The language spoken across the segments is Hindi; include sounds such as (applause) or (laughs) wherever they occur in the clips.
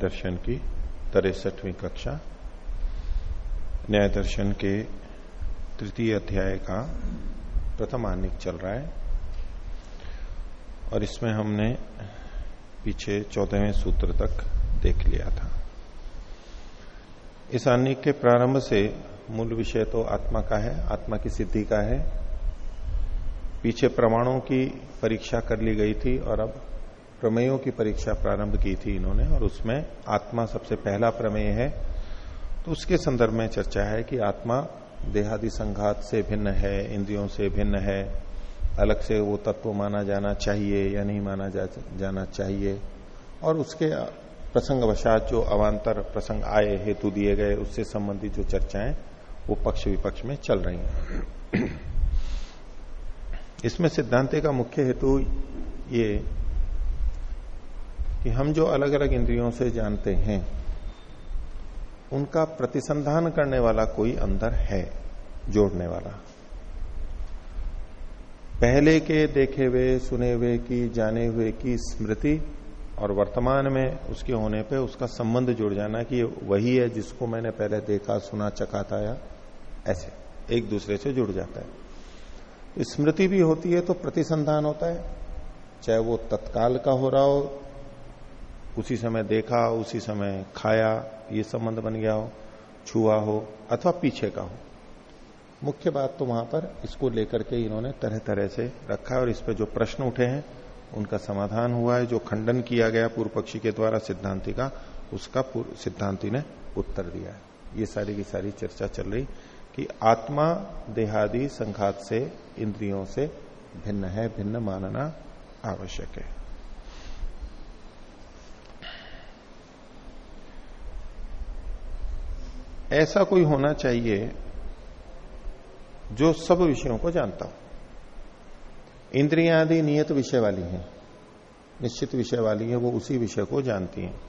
दर्शन की तिरसठवीं कक्षा, न्याय दर्शन के तृतीय अध्याय का प्रथम आनिक चल रहा है। और इसमें हमने पीछे चौदहवें सूत्र तक देख लिया था। इस आनिक के प्रारंभ से मूल विषय तो आत्मा का है, आत्मा की सिद्धि का है। पीछे प्रमाणों की परीक्षा कर ली गई थी और अब प्रमेयों की परीक्षा प्रारंभ की थी इन्होंने और उसमें आत्मा सबसे पहला प्रमेय है। तो उसके संदर्भ में चर्चा है कि आत्मा देहादि संघात से भिन्न है इंद्रियों से भिन्न है अलग से वो तत्व माना जाना चाहिए या नहीं माना जा, जाना चाहिए और उसके प्रसंग वशात जो अवान्तर प्रसंग आए हेतु दिए गए उससे संबंधित जो चर्चाएँ वो पक्ष विपक्ष में चल रही हैं। इसमें सिद्धांत का मुख्य हेतु ये कि हम जो अलग अलग इंद्रियों से जानते हैं, उनका प्रतिसंधान करने वाला कोई अंदर है, जोड़ने वाला। पहले के देखे हुए, सुने हुए की, जाने हुए की स्मृति और वर्तमान में उसके होने पे उसका संबंध जुड़ जाना कि वही है जिसको मैंने पहले देखा, सुना चखा था या ऐसे, एक दूसरे से जुड़ जाता है। स्मृति भी होती है तो प्रतिसंधान होता है, चाहे वो तत्काल का हो रहा हो उसी समय देखा, उसी समय खाया, ये संबंध बन गया हो, छुआ हो, अथवा पीछे का हो। मुख्य बात तो वहाँ पर इसको लेकर के इन्होंने तरह तरह से रखा है और इस पर जो प्रश्न उठे हैं, उनका समाधान हुआ है, जो खंडन किया गया पूर्व पक्षी के द्वारा सिद्धांति का, उसका सिद्धांति ने उत्तर दिया है। ये सारी की सारी चर्चा चल रही कि आत्मा देहादि संघात से, इंद्रियों से भिन्न है, भिन्न मानना आवश्यक है। ऐसा कोई होना चाहिए जो सब विषयों को जानता हो। इंद्रिया आदि नियत विषय वाली हैं, निश्चित विषय वाली है, वो उसी विषय को जानती हैं।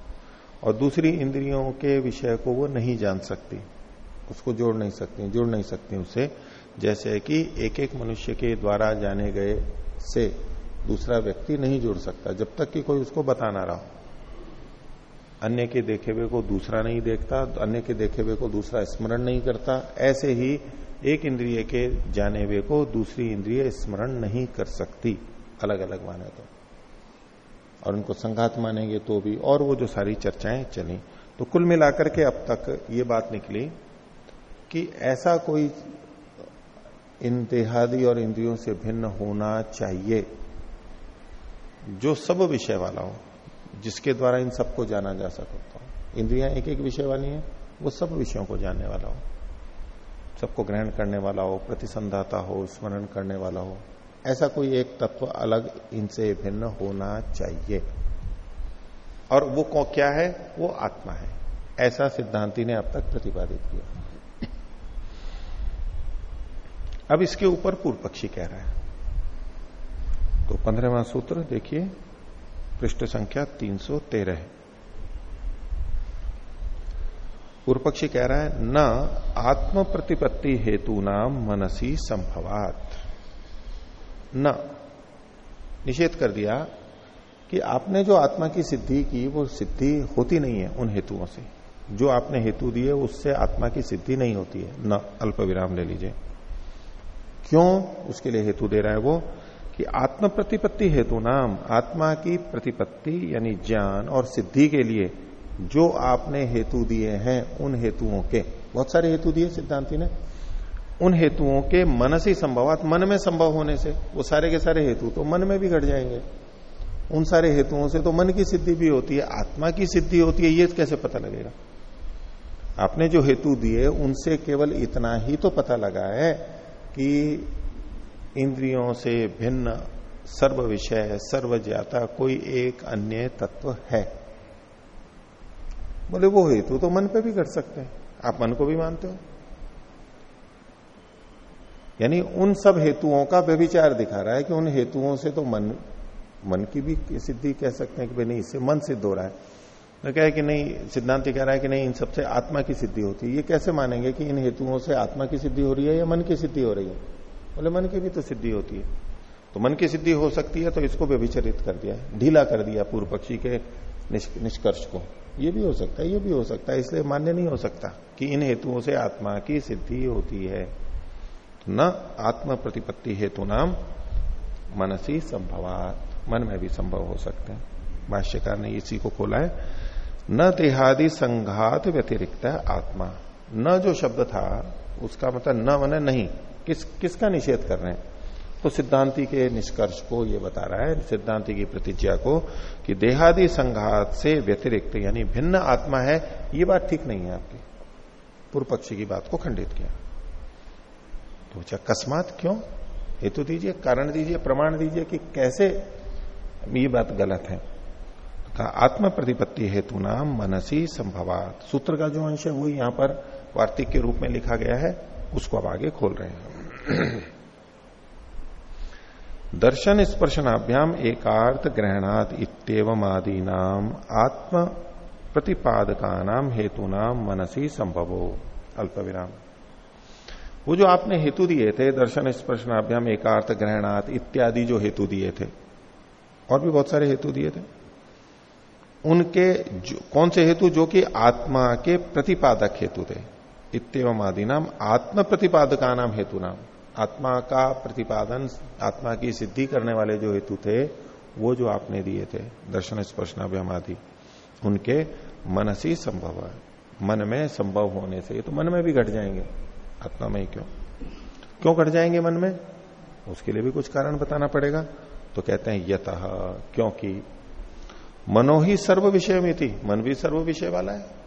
और दूसरी इंद्रियों के विषय को वो नहीं जान सकती, उसको जोड़ नहीं सकती, जुड़ नहीं सकती उससे जैसे कि एक एक मनुष्य के द्वारा जाने गए से दूसरा व्यक्ति नहीं जुड़ सकता, जब तक कि कोई उसको बता ना रहा हो। अन्य के देखे हुए को दूसरा नहीं देखता, अन्य के देखे हुए को दूसरा स्मरण नहीं करता। ऐसे ही एक इंद्रिय के जाने हुए को दूसरी इंद्रिय स्मरण नहीं कर सकती। अलग अलग माने तो। और उनको संघात मानेंगे तो भी। और वो जो सारी चर्चाएँ चली तो कुल मिलाकर के अब तक ये बात निकली कि ऐसा कोई इन देहादि और इंद्रियों से भिन्न होना चाहिए, जो सब विषय वाला हो। जिसके द्वारा इन सबको जाना जा सकता हो। इंद्रियाँ एक एक विषय वाली हैं, वो सब विषयों को जानने वाला हो। सबको ग्रहण करने वाला हो, प्रतिसंधाता हो, स्मरण करने वाला हो। ऐसा कोई एक तत्व अलग इनसे भिन्न होना चाहिए। और वो क्या है? वो आत्मा है। ऐसा सिद्धांति ने अब तक प्रतिपादित किया। अब इसके ऊपर पूर्व पक्षी कह रहा है। तो पंद्रहवा सूत्र देखिए। पृष्ठ संख्या 313 पूर्व पक्षी कह रहा है, न आत्म प्रतिपत्ति हेतु नाम मनसी संभवात। न। निषेध कर दिया कि आपने जो आत्मा की सिद्धि की, वो सिद्धि होती नहीं है उन हेतुओं से। जो आपने हेतु दिए, उससे आत्मा की सिद्धि नहीं होती है। न, अल्प विराम ले लीजिए। क्यों उसके लिए हेतु दे रहा है वो? कि आत्म प्रतिपत्ति हेतु नाम, आत्मा की प्रतिपत्ति, यानी ज्ञान और सिद्धि के लिए जो आपने हेतु दिए हैं, उन हेतुओं के। बहुत सारे हेतु दिए सिद्धांति ने। उन हेतुओं के मन से संभवात मन में संभव होने से वो सारे के सारे हेतु तो मन में भी घट जाएँगे। उन सारे हेतुओं से तो मन की सिद्धि भी होती है, आत्मा की सिद्धि होती है, ये कैसे पता लगेगा? आपने जो हेतु दिए, उनसे केवल इतना ही तो पता लगा है कि इंद्रियों से भिन्न सर्व विषय सर्व ज्ञाता, कोई एक अन्य तत्व है। बोले, वो हेतु तो मन पे भी कर सकते हैं। आप मन को भी मानते हो। यानी उन सब हेतुओं का व्यभिचार दिखा रहा है कि उन हेतुओं से तो मन मन की भी सिद्धि कह सकते हैं कि भाई नहीं, इससे मन सिद्ध हो रहा है। मैं कह कि नहीं, सिद्धांत कह रहा है कि नहीं, इन सबसे आत्मा की सिद्धि होती है। ये कैसे मानेंगे कि इन हेतुओं से आत्मा की सिद्धि हो रही है या मन की सिद्धि हो रही है? बोले, मन की भी तो सिद्धि होती है। तो मन की सिद्धि हो सकती है तो इसको व्यभिचरित कर दिया ढीला कर दिया पूर्व पक्षी के निष्कर्ष को। ये भी हो सकता है, ये भी हो सकता है, इसलिए मान्य नहीं हो सकता कि इन हेतुओं से आत्मा की सिद्धि होती है। न आत्म प्रतिपत्ति हेतु नाम मनसी संभवात। मन में भी संभव हो सकते हैं। भाष्यकार ने इसी को खोला है। न देहादि संघात व्यतिरिक्त आत्मा। न जो शब्द था उसका मतलब न मने नहीं। किस, किसका निषेध कर रहे हैं? तो सिद्धांति के निष्कर्ष को ये बता रहा है, सिद्धांति की प्रतिज्ञा को कि देहादि संघात से व्यतिरिक्त यानी भिन्न आत्मा है, ये बात ठीक नहीं है आपकी। पूर्व पक्षी की बात को खंडित किया। तो अकस्मात क्यों? हेतु दीजिए, कारण दीजिए, प्रमाण दीजिए कि कैसे ये बात गलत है। आत्म प्रतिपत्ति हेतु नाम मनसी संभवात। सूत्र का जो अंश है, वो यहाँ पर वार्तिक के रूप में लिखा गया है, उसको अब आगे खोल रहे हैं। दर्शन स्पर्शनाभ्याम एकार्थ ग्रहणात इतम आदि नाम आत्म प्रतिपादका नाम हेतु नाम मनसी संभवो। अल्प विराम वो जो आपने हेतु दिए थे, दर्शन स्पर्शनाभ्याम एकार्थ ग्रहणात इत्यादि जो हेतु दिए थे, और भी बहुत सारे हेतु दिए थे, उनके कौन से हेतु? जो कि आत्मा के प्रतिपादक हेतु थे। इतम आदि नाम आत्म प्रतिपादका नाम हेतु नाम आत्मा का प्रतिपादन, आत्मा की सिद्धि करने वाले जो हेतु थे, वो जो आपने दिए थे, दर्शन स्पर्शनाभ्यम आदि उनके मन से संभव है। मन में संभव होने से, ये तो मन में भी घट जाएँगे। आत्मा में ही क्यों? क्यों घट जाएँगे मन में? उसके लिए भी कुछ कारण बताना पड़ेगा। तो कहते हैं यत, क्योंकि मनो ही सर्व विषय में थी मन भी सर्व विषय वाला है।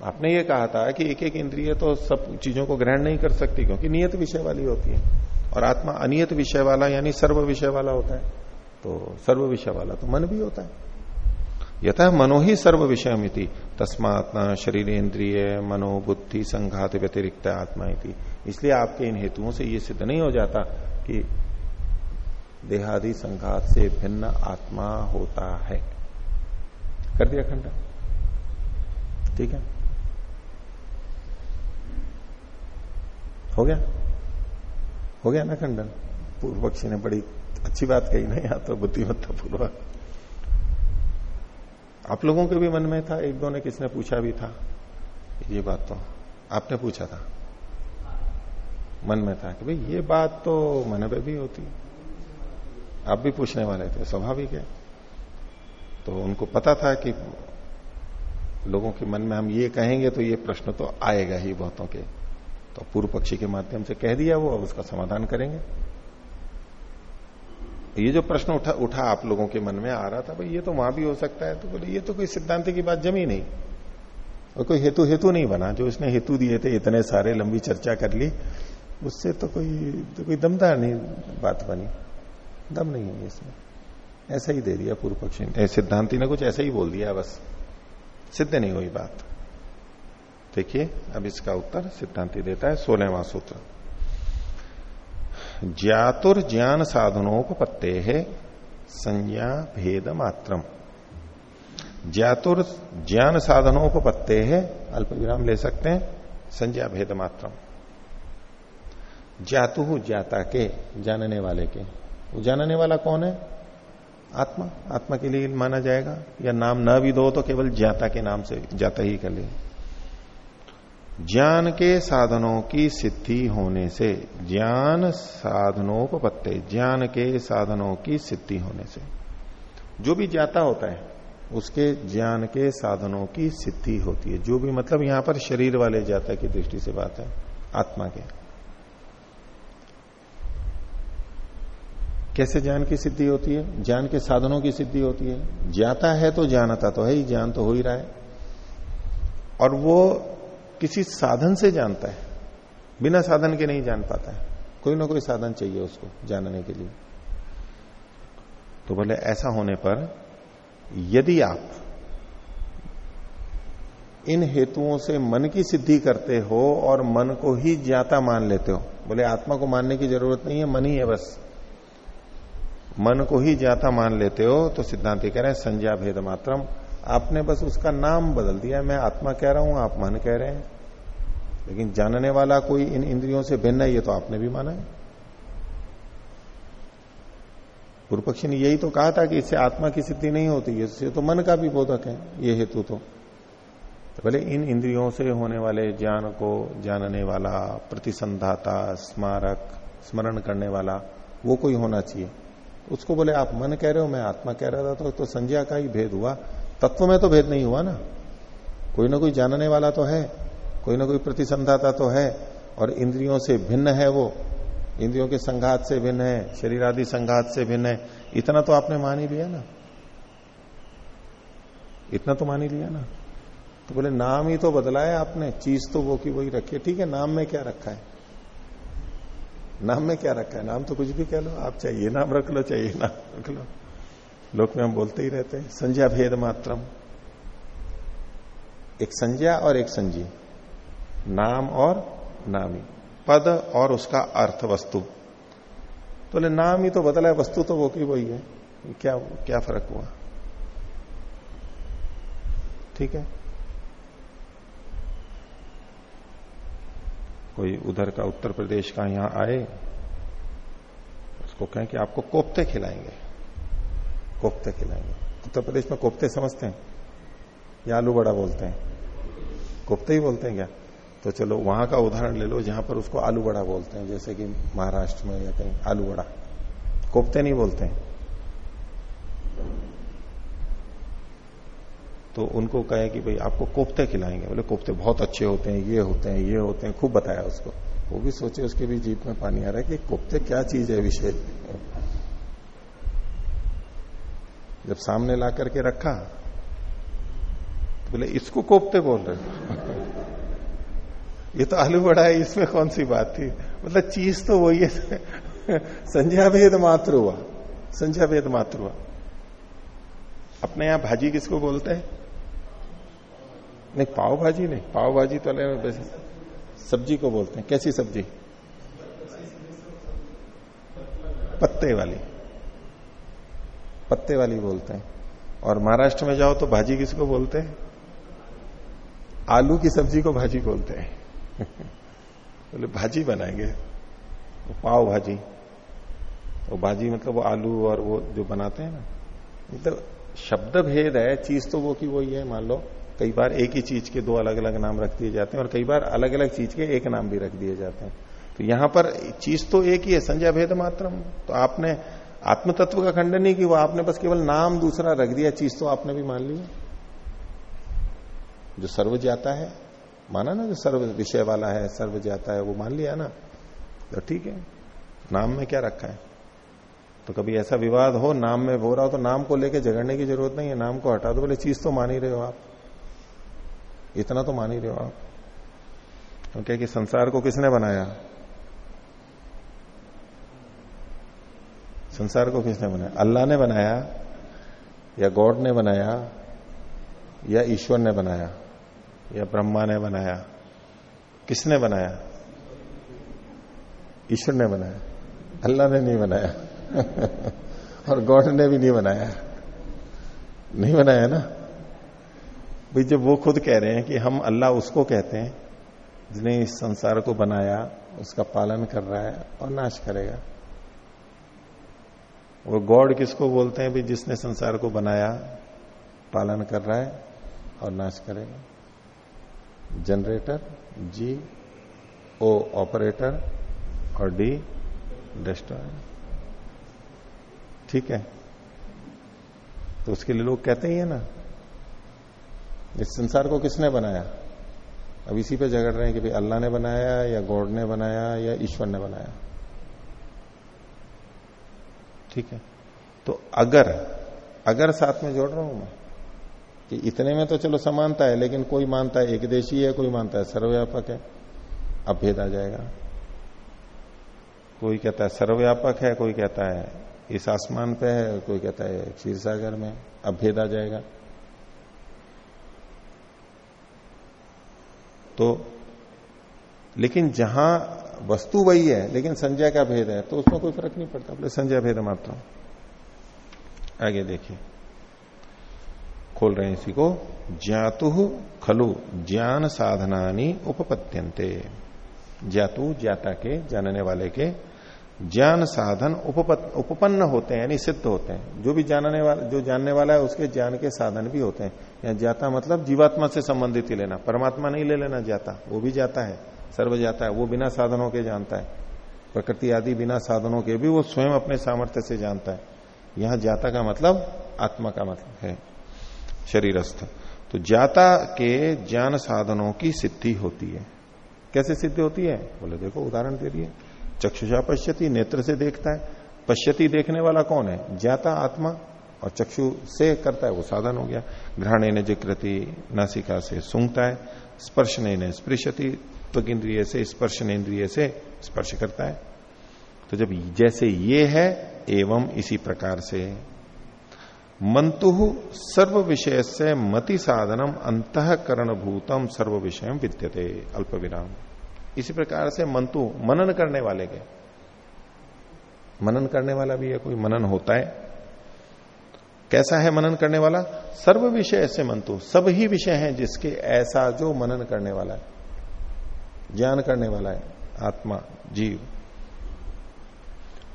आपने ये कहा था कि एक एक इंद्रिय तो सब चीज़ों को ग्रहण नहीं कर सकती क्योंकि नियत विषय वाली होती है। और आत्मा अनियत विषय वाला यानी सर्व विषय वाला होता है तो सर्व विषय वाला तो मन भी होता है। यथा मनो ही सर्व विषय मिति तस्मात्मा शरीर इंद्रिय मनो बुद्धि संघात व्यतिरिक्त आत्मा इति। इसलिए आपके इन हेतुओं से ये सिद्ध नहीं हो जाता कि देहादि संघात से भिन्न आत्मा होता है। कर दिया खंडा ठीक है? हो गया? हो गया ना खंडन? पूर्व पक्षी ने बड़ी अच्छी बात कही ना यहाँ तो बुद्धिमत्ता पूर्वक। आप लोगों के भी मन में था, एक दो ने किसने पूछा भी था? ये बात तो आपने पूछा था। मन में था कि भाई, ये बात तो मन पे भी होती। आप भी पूछने वाले थे, स्वाभाविक है। तो उनको पता था कि लोगों के मन में हम ये कहेंगे तो ये प्रश्न तो आएगा ही बहुतों के। तो पूर्व पक्षी के माध्यम से कह दिया वो, अब उसका समाधान करेंगे। ये जो प्रश्न उठा उठा आप लोगों के मन में आ रहा था, भाई ये तो वहाँ भी हो सकता है तो बोले, ये तो कोई सिद्धांत की बात जमी नहीं। और कोई हेतु हेतु नहीं बना। जो इसने हेतु दिए थे, इतने सारे लंबी चर्चा कर ली, उससे तो कोई तो कोई दमदार नहीं बात बनी। दम नहीं है इसमें। ऐसा ही दे दिया पूर्व पक्षी सिद्धांति ने कुछ ऐसा ही बोल दिया, बस। सिद्ध नहीं हुई बात। देखिए, अब इसका उत्तर सिद्धांति देता है सोलहवा सूत्र। ज्ञातुर ज्ञान साधनोपत्ते है संज्ञा भेद मात्रम ज्ञातुर ज्ञान साधनोपत्ते है अल्प विराम ले सकते हैं, संज्ञा भेद मात्रम ज्ञातु ज्ञाता के, जानने वाले के। वो जानने वाला कौन है? आत्मा। आत्मा के लिए माना जाएगा। या नाम न भी दो तो केवल ज्ञाता के नाम से जाता ही कर लिए ज्ञान के साधनों की सिद्धि होने से, ज्ञान साधनों को पत्ते ज्ञान के साधनों की सिद्धि होने से। जो भी जाता होता है, उसके ज्ञान के साधनों की सिद्धि होती है। जो भी मतलब यहाँ पर शरीर वाले जाता की दृष्टि से बात है, आत्मा के। कैसे ज्ञान की सिद्धि होती है? ज्ञान के साधनों की सिद्धि होती है। ज्ञाता है तो जानता तो है ही, ज्ञान तो हो ही रहा है। और वो किसी साधन से जानता है, बिना साधन के नहीं जान पाता है। कोई ना कोई साधन चाहिए उसको जानने के लिए। तो बोले, ऐसा होने पर यदि आप इन हेतुओं से मन की सिद्धि करते हो और मन को ही ज्ञाता मान लेते हो, बोले, आत्मा को मानने की ज़रूरत नहीं है, मन ही है बस। मन को ही ज्ञाता मान लेते हो तो सिद्धांत कह रहे हैं, संज्ञा भेद मात्रम आपने बस उसका नाम बदल दिया। मैं आत्मा कह रहा हूँ आप मन कह रहे हैं। लेकिन जानने वाला कोई इन इंद्रियों से भिन्न है ये तो आपने भी माना है। पूर्व पक्षी ने यही तो कहा था कि इससे आत्मा की सिद्धि नहीं होती इससे तो मन का भी बोधक है ये हेतु तो। तो बोले इन इंद्रियों से होने वाले ज्ञान को जानने वाला प्रतिसंधाता स्मारक स्मरण करने वाला वो कोई होना चाहिए। उसको बोले आप मन कह रहे हो मैं आत्मा कह रहा था तो, तो संज्ञा का ही भेद हुआ। तत्व में तो भेद नहीं हुआ ना। कोई ना कोई जानने वाला तो है, कोई ना कोई प्रतिसंधाता तो है, और इंद्रियों से भिन्न है वो। इंद्रियों के संघात से भिन्न है शरीर आदि संघात से भिन्न है। इतना तो आपने मान ही लिया ना। इतना तो मान ही लिया ना। तो बोले, नाम ही तो बदला है आपने, चीज़ तो वो की वही रखी है। ठीक है, नाम में क्या रखा है? नाम में क्या रखा है? नाम तो कुछ भी कह लो, आप चाहिए नाम रख लो, चाहिए नाम रख लो। लोक में हम बोलते ही रहते हैं, संज्ञा भेद मात्रम। एक संज्ञा और एक संजी नाम और नामी। पद और उसका अर्थ वस्तु। तो नाम ही तो बदला है, वस्तु तो वो की वही है। क्या क्या फ़र्क हुआ? ठीक है? कोई उधर का उत्तर प्रदेश का यहाँ आए, उसको कहें कि आपको कोफ्ते खिलाएँगे। कोफ्ते खिलाएँगे। उत्तर प्रदेश में कोफ्ते समझते हैं। या आलू बड़ा बोलते हैं। कोफ्ते ही बोलते हैं क्या? तो चलो, वहाँ का उदाहरण ले लो, जहाँ पर उसको आलू बड़ा बोलते हैं, जैसे कि महाराष्ट्र में या कहीं आलू बड़ा। कोफ्ते नहीं बोलते हैं। तो उनको कहे कि भाई, आपको कोफ्ते खिलाएँगे। बोले, कोफ्ते बहुत अच्छे होते हैं, ये होते हैं, ये होते हैं, खूब बताया उसको। वो भी सोचे उसके भी जीप में पानी आ रहा है कि कोफ्ते क्या चीज़ है विषय जब सामने ला करके रखा तो बोले, इसको कोपते बोल रहे (laughs) ये तो आलू बड़ा है, इसमें कौन सी बात थी? मतलब चीज़ तो वही है। (laughs) संज्ञा भेद मात्र हुआ। संज्ञा भेद मात्र हुआ। अपने यहाँ भाजी किसको बोलते हैं? नहीं, पाव भाजी नहीं। पाव भाजी तो वैसे सब्ज़ी को बोलते हैं। कैसी सब्ज़ी? पत्ते वाली। पत्ते वाली बोलते हैं। और महाराष्ट्र में जाओ तो भाजी किसको बोलते हैं? आलू की सब्ज़ी को भाजी बोलते हैं। (laughs) बोले, भाजी बनाएँगे। वो पाव भाजी। वो भाजी मतलब वो आलू और वो जो बनाते हैं ना। मतलब शब्द भेद है, चीज़ तो वो की वही है, मान लो। कई बार एक ही चीज़ के दो अलग अलग नाम रख दिए जाते हैं और कई बार अलग अलग चीज़ के एक नाम भी रख दिए जाते हैं। तो यहाँ पर चीज़ तो एक ही है संजय भेद मात्र तो आपने आत्म तत्व का खंडन नहीं कि वो आपने बस केवल नाम दूसरा रख दिया, चीज़ तो आपने भी मान लिया जो सर्व जाता है, माना ना जो सर्व विषय वाला है, सर्व जाता है, वो मान लिया ना तो ठीक है। नाम में क्या रखा है? तो कभी ऐसा विवाद हो, नाम में हो रहा हो तो नाम को लेके झगड़ने की ज़रूरत नहीं है, नाम को हटा दो, बोले चीज़ तो मान ही रहे हो आप। इतना तो मान ही रहे हो आप। तो क्या कि संसार को किसने बनाया? संसार को किसने बनाया? अल्लाह ने बनाया या गॉड ने बनाया या ईश्वर ने बनाया या ब्रह्मा ने बनाया? किसने बनाया? ईश्वर ने बनाया। अल्लाह ने नहीं बनाया। (laughs) और गॉड ने भी नहीं बनाया। नहीं बनाया ना? भाई, जब वो खुद कह रहे हैं कि हम अल्लाह उसको कहते हैं जिसने इस संसार को बनाया, उसका पालन कर रहा है और नाश करेगा। वो गॉड किसको बोलते हैं? भाई, जिसने संसार को बनाया, पालन कर रहा है और नाश करेगा। जनरेटर जी ओ ऑपरेटर और डी डिस्ट्रॉय ठीक है? तो उसके लिए लोग कहते ही है ना, इस संसार को किसने बनाया? अब इसी पे झगड़ रहे हैं कि भाई, अल्लाह ने बनाया या गॉड ने बनाया या ईश्वर ने बनाया। ठीक है। तो अगर अगर साथ में जोड़ रहा हूँ मैं, कि इतने में तो चलो समानता है, लेकिन कोई मानता है एक देशी है, कोई मानता है सर्वव्यापक है, अब भेद आ जाएगा। कोई कहता है सर्वव्यापक है, कोई कहता है इस आसमान पे है, कोई कहता है क्षीर सागर में, अब भेद आ जाएगा। तो लेकिन जहाँ वस्तु वही है, लेकिन संज्ञा का भेद है तो उसमें कोई फ़र्क नहीं पड़ता। बोले संज्ञा भेद मात्र आगे देखिए। खोल रहे हैं इसी को। ज्ञातु खलु ज्ञान साधनानी उपपत्यंते ज्ञातु, ज्ञाता के, जानने वाले के ज्ञान साधन उपपन्न होते हैं, यानी सिद्ध होते हैं। जो भी जानने वाला, जो जानने वाला है, उसके ज्ञान के साधन भी होते हैं। या जाता मतलब जीवात्मा से संबंधित ही लेना। परमात्मा नहीं ले लेना जाता वो भी जाता है। सर्व जाता है, वो बिना साधनों के जानता है। प्रकृति आदि बिना साधनों के भी वो स्वयं अपने सामर्थ्य से जानता है। यहाँ जाता का मतलब आत्मा का मतलब है, शरीरस्थ। तो जाता के ज्ञान साधनों की सिद्धि होती है। कैसे सिद्धि होती है? बोले, देखो, उदाहरण दे दिए। चक्षुषा पश्यति, नेत्र से देखता है। पश्यति देखने वाला कौन है? जाता आत्मा, और चक्षु से करता है, वो साधन हो गया। घ्राणे ने जिक्रति नासिका से सूंघता है। स्पर्श ने स्पृशति त्वक इंद्रिय से स्पर्श इंद्रिय से स्पर्श करता है। तो जब जैसे ये है, एवं इसी प्रकार से। मंतु सर्व विषय से मति साधनम अंतकरण भूतम सर्व विषय विद्यते अल्प विराम इसी प्रकार से मंतु मनन करने वाले के। मनन करने वाला भी है, कोई मनन होता है। कैसा है मनन करने वाला? सर्व विषय से मंतु, सब ही विषय हैं जिसके ऐसा जो मनन करने वाला है। ज्ञान करने वाला है, आत्मा, जीव।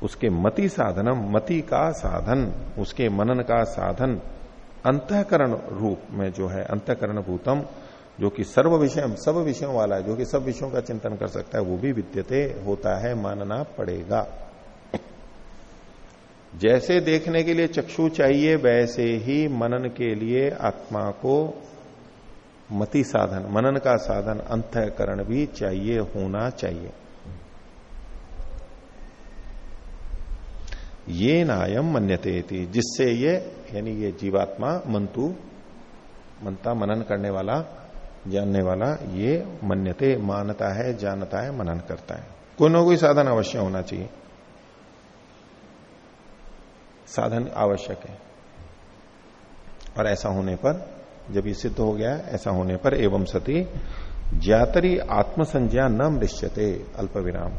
उसके मति साधनम, मति का साधन, उसके मनन का साधन, अंतकरण रूप में जो है, अंतकरण भूतम, जो कि सर्व विषय सब विषयों वाला है, जो कि सब विषयों का चिंतन कर सकता है, वो भी विद्यते होता है, मानना पड़ेगा। जैसे देखने के लिए चक्षु चाहिए, वैसे ही मनन के लिए आत्मा को मति साधन, मनन का साधन अंतकरण भी चाहिए, होना चाहिए। ये नायम मन्यते थी जिससे ये, यानी ये जीवात्मा, मंतु मनता मनन करने वाला, जानने वाला, ये मन्यते, मानता है, जानता है, मनन करता है। कोई ना कोई साधन अवश्य होना चाहिए। साधन आवश्यक है। और ऐसा होने पर जब ये सिद्ध हो गया, ऐसा होने पर एवं सती, ज्यातरी आत्मसंज्ञा न मृष्यते अल्प विराम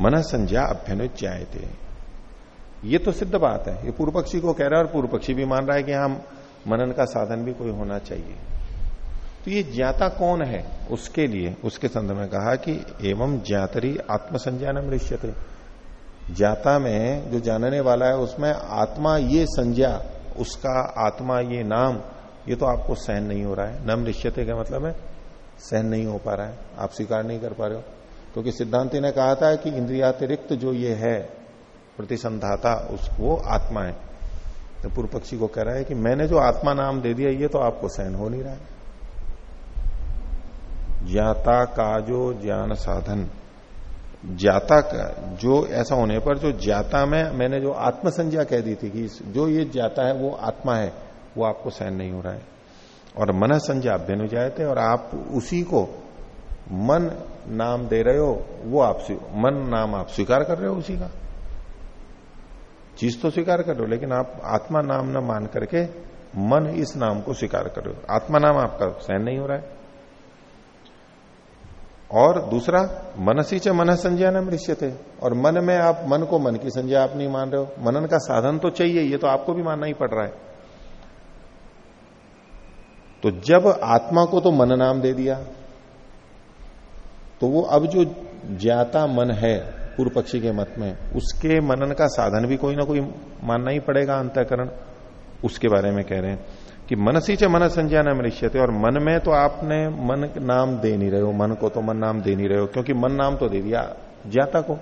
मन संज्ञा अभ्यनुज्ञाते ये तो सिद्ध बात है। ये पूर्व पक्षी को कह रहा है और पूर्व पक्षी भी मान रहा है कि हम मनन का साधन भी कोई होना चाहिए। तो ये ज्ञाता कौन है? उसके लिए, उसके संदर्भ में कहा कि एवं ज्ञातरी आत्मसंज्ञान मृष्यते ज्ञाता में जो जानने वाला है, उसमें आत्मा ये संज्ञा उसका आत्मा, ये नाम, ये तो आपको सहन नहीं हो रहा है। नम निश्चित का मतलब है? सहन नहीं हो पा रहा है। आप स्वीकार नहीं कर पा रहे हो। क्योंकि सिद्धांति ने कहा था कि इंद्रियातिरिक्त जो ये है, प्रतिसंधाता उसको आत्मा है। तो पूर्व पक्षी को कह रहा है कि मैंने जो आत्मा नाम दे दिया, ये तो आपको सहन हो नहीं रहा है। ज्ञाता का जो ज्ञान साधन। ज्ञाता का, जो ऐसा होने पर जो जाता में, मैंने जो आत्म संज्ञा कह दी थी कि जो ये जाता है, वो आत्मा है, वो आपको सहन नहीं हो रहा है। और मन संज्ञा आप अभ्यन जाते और आप उसी को मन नाम दे रहे हो, वो आप मन नाम आप स्वीकार कर रहे हो उसी का। चीज़ तो स्वीकार कर रहे हो, लेकिन आप आत्मा नाम न मान करके मन इस नाम को स्वीकार कर रहे हो। आत्मा नाम आपका सहन नहीं हो रहा है। और दूसरा, मनसी च मन संज्ञा न थे और मन में आप, मन को मन की संज्ञा आप नहीं मान रहे हो। मनन का साधन तो चाहिए, ये तो आपको भी मानना ही पड़ रहा है। तो जब आत्मा को तो मन नाम दे दिया तो वो अब जो ज्ञाता मन है, पूर्व पक्षी के मत में, उसके मनन का साधन भी कोई ना कोई मानना ही पड़ेगा, अंतकरण, उसके बारे में कह रहे हैं। कि मनसी च मन संज्ञा न मनुष्य और मन में तो आपने मन नाम दे नहीं रहे हो, मन को तो मन नाम दे नहीं रहे हो, क्योंकि मन नाम तो दे दिया ज्ञाता को।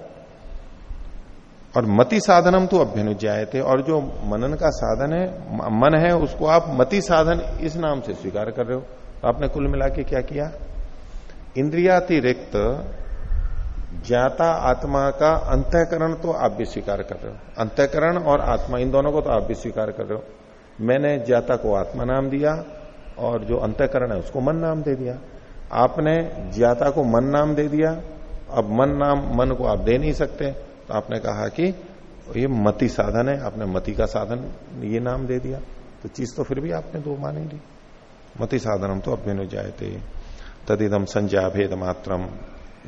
और मति साधनम तो अभ्यनुज्ञाए थे और जो मनन का साधन है मन है, उसको आप मति साधन इस नाम से स्वीकार कर रहे हो। तो आपने कुल मिला के क्या किया? इंद्रियातिरिक्त ज्ञाता आत्मा का अंतकरण तो आप भी स्वीकार कर रहे हो। अंतकरण और आत्मा, इन दोनों को तो आप भी स्वीकार कर रहे हो। मैंने ज्ञाता को आत्मा नाम दिया और जो अंतकरण है उसको मन नाम दे दिया। आपने ज्ञाता को मन नाम दे दिया। अब मन नाम, मन को आप दे नहीं सकते। तो आपने कहा कि ये मति साधन है, आपने मति का साधन ये नाम दे दिया। तो चीज़ तो फिर भी आपने दो मानी ली। मति साधन हम तो अभ्यन जाए थे तदिदम संज्ञा भेद मात्रम।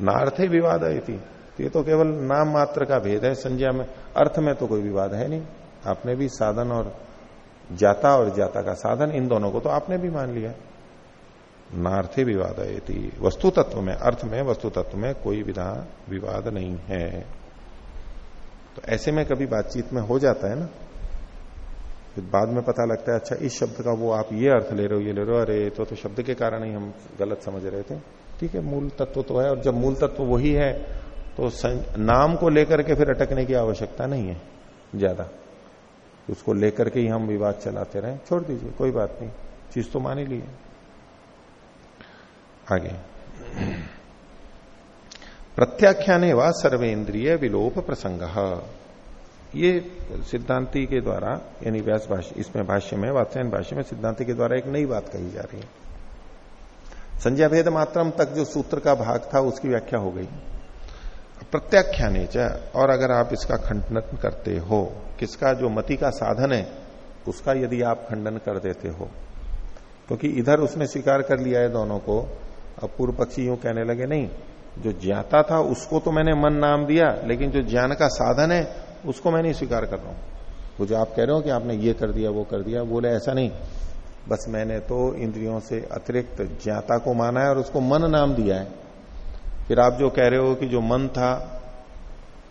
नार्थे विवाद है ये तो केवल नाम मात्र का भेद है संज्ञा में। अर्थ में तो कोई विवाद है नहीं। आपने भी साधन और जाता और जाता का साधन इन दोनों को तो आपने भी मान लिया। नार्थे विवाद वस्तु तत्व में अर्थ में वस्तु तत्व में कोई विधा विवाद नहीं है। तो ऐसे में कभी बातचीत में हो जाता है ना? फिर बाद में पता लगता है अच्छा इस शब्द का वो आप ये अर्थ ले रहे हो ये ले रहे हो अरे तो, तो शब्द के कारण ही हम गलत समझ रहे थे। ठीक है मूल तत्व तो है और जब मूल तत्व वही है तो नाम को लेकर के फिर अटकने की आवश्यकता नहीं है ज़्यादा। उसको लेकर के ही हम विवाद चलाते रहे। छोड़ दीजिए, कोई बात नहीं। चीज़ तो मान ही। ली आगे। प्रत्याख्याने व सर्वेन्द्रिय विलोप प्रसंग। ये सिद्धांति के द्वारा, यानी व्यास भाष्य, इसमें भाष्य में, वात्स्यायन भाष्य में सिद्धांति के द्वारा एक नई बात कही जा रही है। संजय भेद मात्रम तक जो सूत्र का भाग था, उसकी व्याख्या हो गई। प्रत्याख्याने और अगर आप इसका खंडन करते हो, किसका जो मति का साधन है, उसका यदि आप खंडन कर देते हो, क्योंकि तो इधर उसने स्वीकार कर लिया है दोनों को, अब पूर्व पक्षी यूँ कहने लगे, नहीं, जो ज्ञाता था उसको तो मैंने मन नाम दिया, लेकिन जो ज्ञान का साधन है, उसको मैं नहीं स्वीकार कर रहा हूँ। वो जो आप कह रहे हो कि आपने ये कर दिया, वो कर दिया, बोले, ऐसा नहीं, बस मैंने तो इंद्रियों से अतिरिक्त ज्ञाता को माना है और उसको मन नाम दिया है। फिर आप जो कह रहे हो कि जो मन था,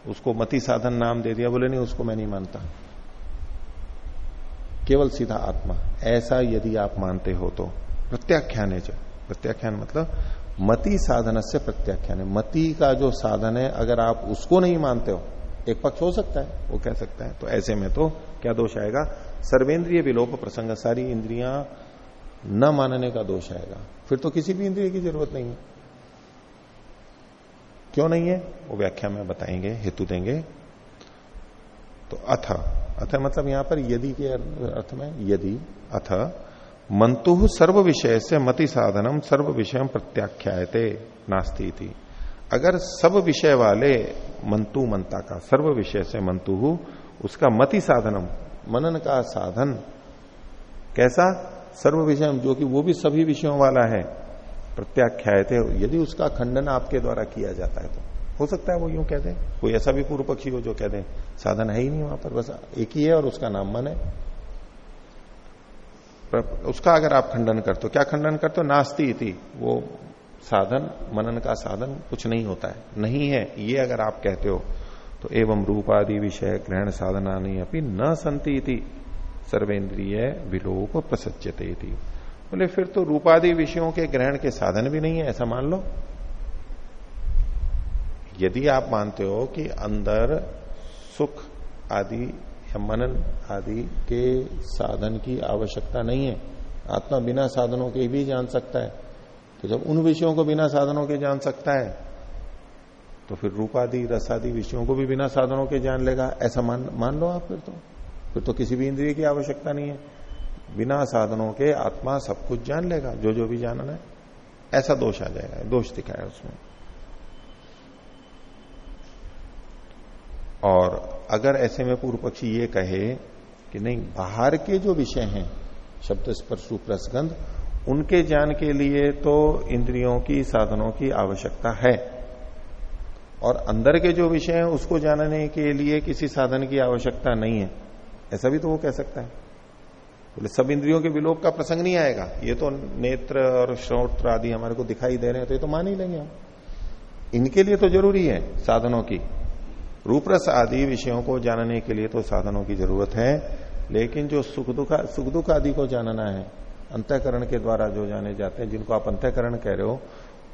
उसको मति साधन नाम दे दिया, बोले, नहीं, उसको मैं नहीं मानता। केवल सीधा आत्मा। ऐसा यदि आप मानते हो तो। प्रत्याख्यान है जो। प्रत्याख्यान मतलब मति साधन से प्रत्याख्यान है। मति का जो साधन है, अगर आप उसको नहीं मानते हो, एक पक्ष हो सकता है, वो कह सकता है। तो ऐसे में तो क्या दोष आएगा? सर्वेंद्रिय विलोप प्रसंग, सारी इंद्रियाँ न मानने का दोष आएगा। फिर तो किसी भी इंद्रिय की ज़रूरत नहीं है। क्यों नहीं है? वो व्याख्या में बताएँगे, हेतु देंगे। तो अथ अथ मतलब यहाँ पर यदि के अर्थ में, यदि, अथ, मंतु सर्व विषय से मति साधनम सर्व विषय प्रत्याख्यायते, नास्ती थी अगर सब विषय वाले मंतु मंता का सर्व विषय से मंतु, उसका मति साधनम मनन का साधन, कैसा? सर्व विषय जो कि वो भी सभी विषयों वाला है प्रत्याख्याय थे यदि उसका खंडन आपके द्वारा किया जाता है तो। हो सकता है वो यूँ कह दें। कोई ऐसा भी पूर्व पक्षी हो जो कह दें, साधन है ही नहीं वहाँ पर, बस एक ही है और उसका नाम मन है। उसका अगर आप खंडन करते हो, क्या खंडन करते हो? नास्ती थी वो साधन, मनन का साधन कुछ नहीं होता है। नहीं है, ये अगर आप कहते हो तो एवं रूपादि विषय ग्रहण साधना नहीं अपनी न संति सर्वेन्द्रिय विलोप प्रसज्जते बोले, फिर तो रूपादि विषयों के ग्रहण के साधन भी नहीं है, ऐसा मान लो। यदि आप मानते हो कि अंदर सुख आदि, या मनन आदि के साधन की आवश्यकता नहीं है, आत्मा बिना साधनों के भी जान सकता है तो जब उन विषयों को बिना साधनों के जान सकता है तो फिर रूपादि, रसादि विषयों को भी बिना साधनों के जान लेगा, ऐसा मान मान लो आप फिर तो। फिर तो किसी भी इंद्रिय की आवश्यकता नहीं है। बिना साधनों के आत्मा सब कुछ जान लेगा, जो जो भी जानना है। ऐसा दोष आ जाएगा, दोष दिखाया उसमें। और अगर ऐसे में पूर्व पक्षी ये कहे कि नहीं, बाहर के जो विषय हैं, शब्द स्पर्श प्रसगंध उनके ज्ञान के लिए तो इंद्रियों की, साधनों की आवश्यकता है। और अंदर के जो विषय हैं, उसको जानने के लिए किसी साधन की आवश्यकता नहीं है। ऐसा भी तो वो कह सकता है। बोले, सब इंद्रियों के विलोप का प्रसंग नहीं आएगा। ये तो नेत्र और श्रोत्र आदि हमारे को दिखाई दे रहे हैं तो ये तो मान ही लेंगे हम। इनके लिए तो ज़रूरी है साधनों की। रूपरस आदि विषयों को जानने के लिए तो साधनों की ज़रूरत है, लेकिन जो सुख दुख सुख दुख आदि को जानना है, अंतकरण के द्वारा जो जाने जाते हैं, जिनको आप अंतकरण कह रहे हो,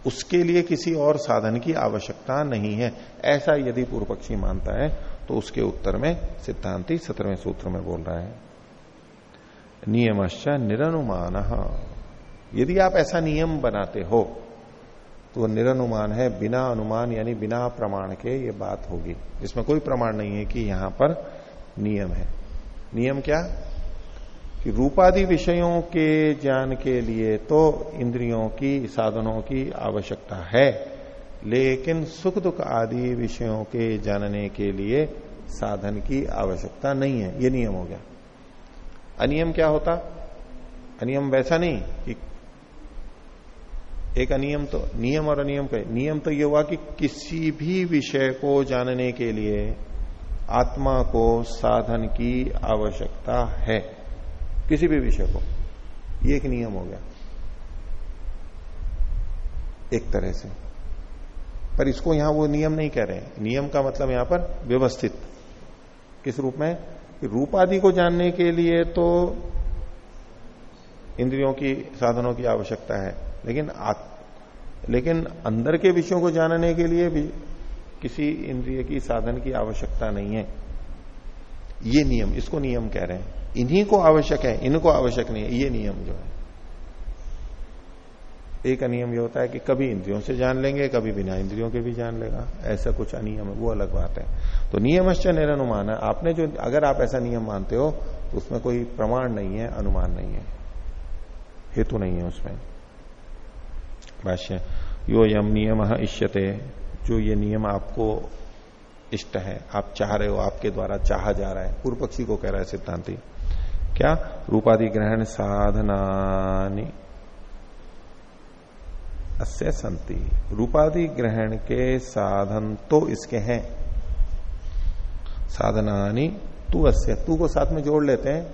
उसके लिए किसी और साधन की आवश्यकता नहीं है। ऐसा यदि पूर्व पक्षी मानता है तो उसके उत्तर में सिद्धांति सत्रहवें सूत्र में बोल रहा है। नियमश्च निरनुमान। यदि आप ऐसा नियम बनाते हो तो निरनुमान है, बिना अनुमान यानी बिना प्रमाण के ये बात होगी। इसमें कोई प्रमाण नहीं है कि यहाँ पर नियम है। नियम क्या? कि रूपादि विषयों के ज्ञान के लिए तो इंद्रियों की, साधनों की आवश्यकता है, लेकिन सुख दुख आदि विषयों के जानने के लिए साधन की आवश्यकता नहीं है। ये नियम हो गया। अनियम क्या होता? अनियम वैसा नहीं कि एक अनियम तो नियम और अनियम का, नियम तो ये हुआ कि किसी भी विषय को जानने के लिए आत्मा को साधन की आवश्यकता है। किसी भी विषय को। ये एक नियम हो गया। एक तरह से। पर इसको यहाँ वो नियम नहीं कह रहे हैं। नियम का मतलब यहाँ पर व्यवस्थित। किस रूप में? रूप आदि को जानने के लिए तो इंद्रियों की साधनों की आवश्यकता है। लेकिन आ, लेकिन अंदर के विषयों को जानने के लिए भी किसी इंद्रिय की साधन की आवश्यकता नहीं है। ये नियम इसको नियम कह रहे हैं। इन्हीं को आवश्यक है इनको आवश्यक नहीं है ये नियम जो है। एक अनियम ये होता है कि कभी इंद्रियों से जान लेंगे, कभी बिना इंद्रियों के भी जान लेगा। ऐसा कुछ अनियम है, वो अलग बात है। तो नियमश्च निरनुमान है। आपने जो, अगर आप ऐसा नियम मानते हो तो उसमें कोई प्रमाण नहीं है, अनुमान नहीं है। हेतु नहीं है उसमें। भाष्य, यो यम नियम इष्यते। जो ये नियम आपको इष्ट है, आप चाह रहे हो, आपके द्वारा चाहा जा रहा है। पूर्व पक्षी को कह रहा है सिद्धांति। क्या? रूपाधि ग्रहण साधना अस्य संति। रूपादि ग्रहण के साधन तो इसके हैं। साधनानी तू अस्य। तू को साथ में जोड़ लेते हैं,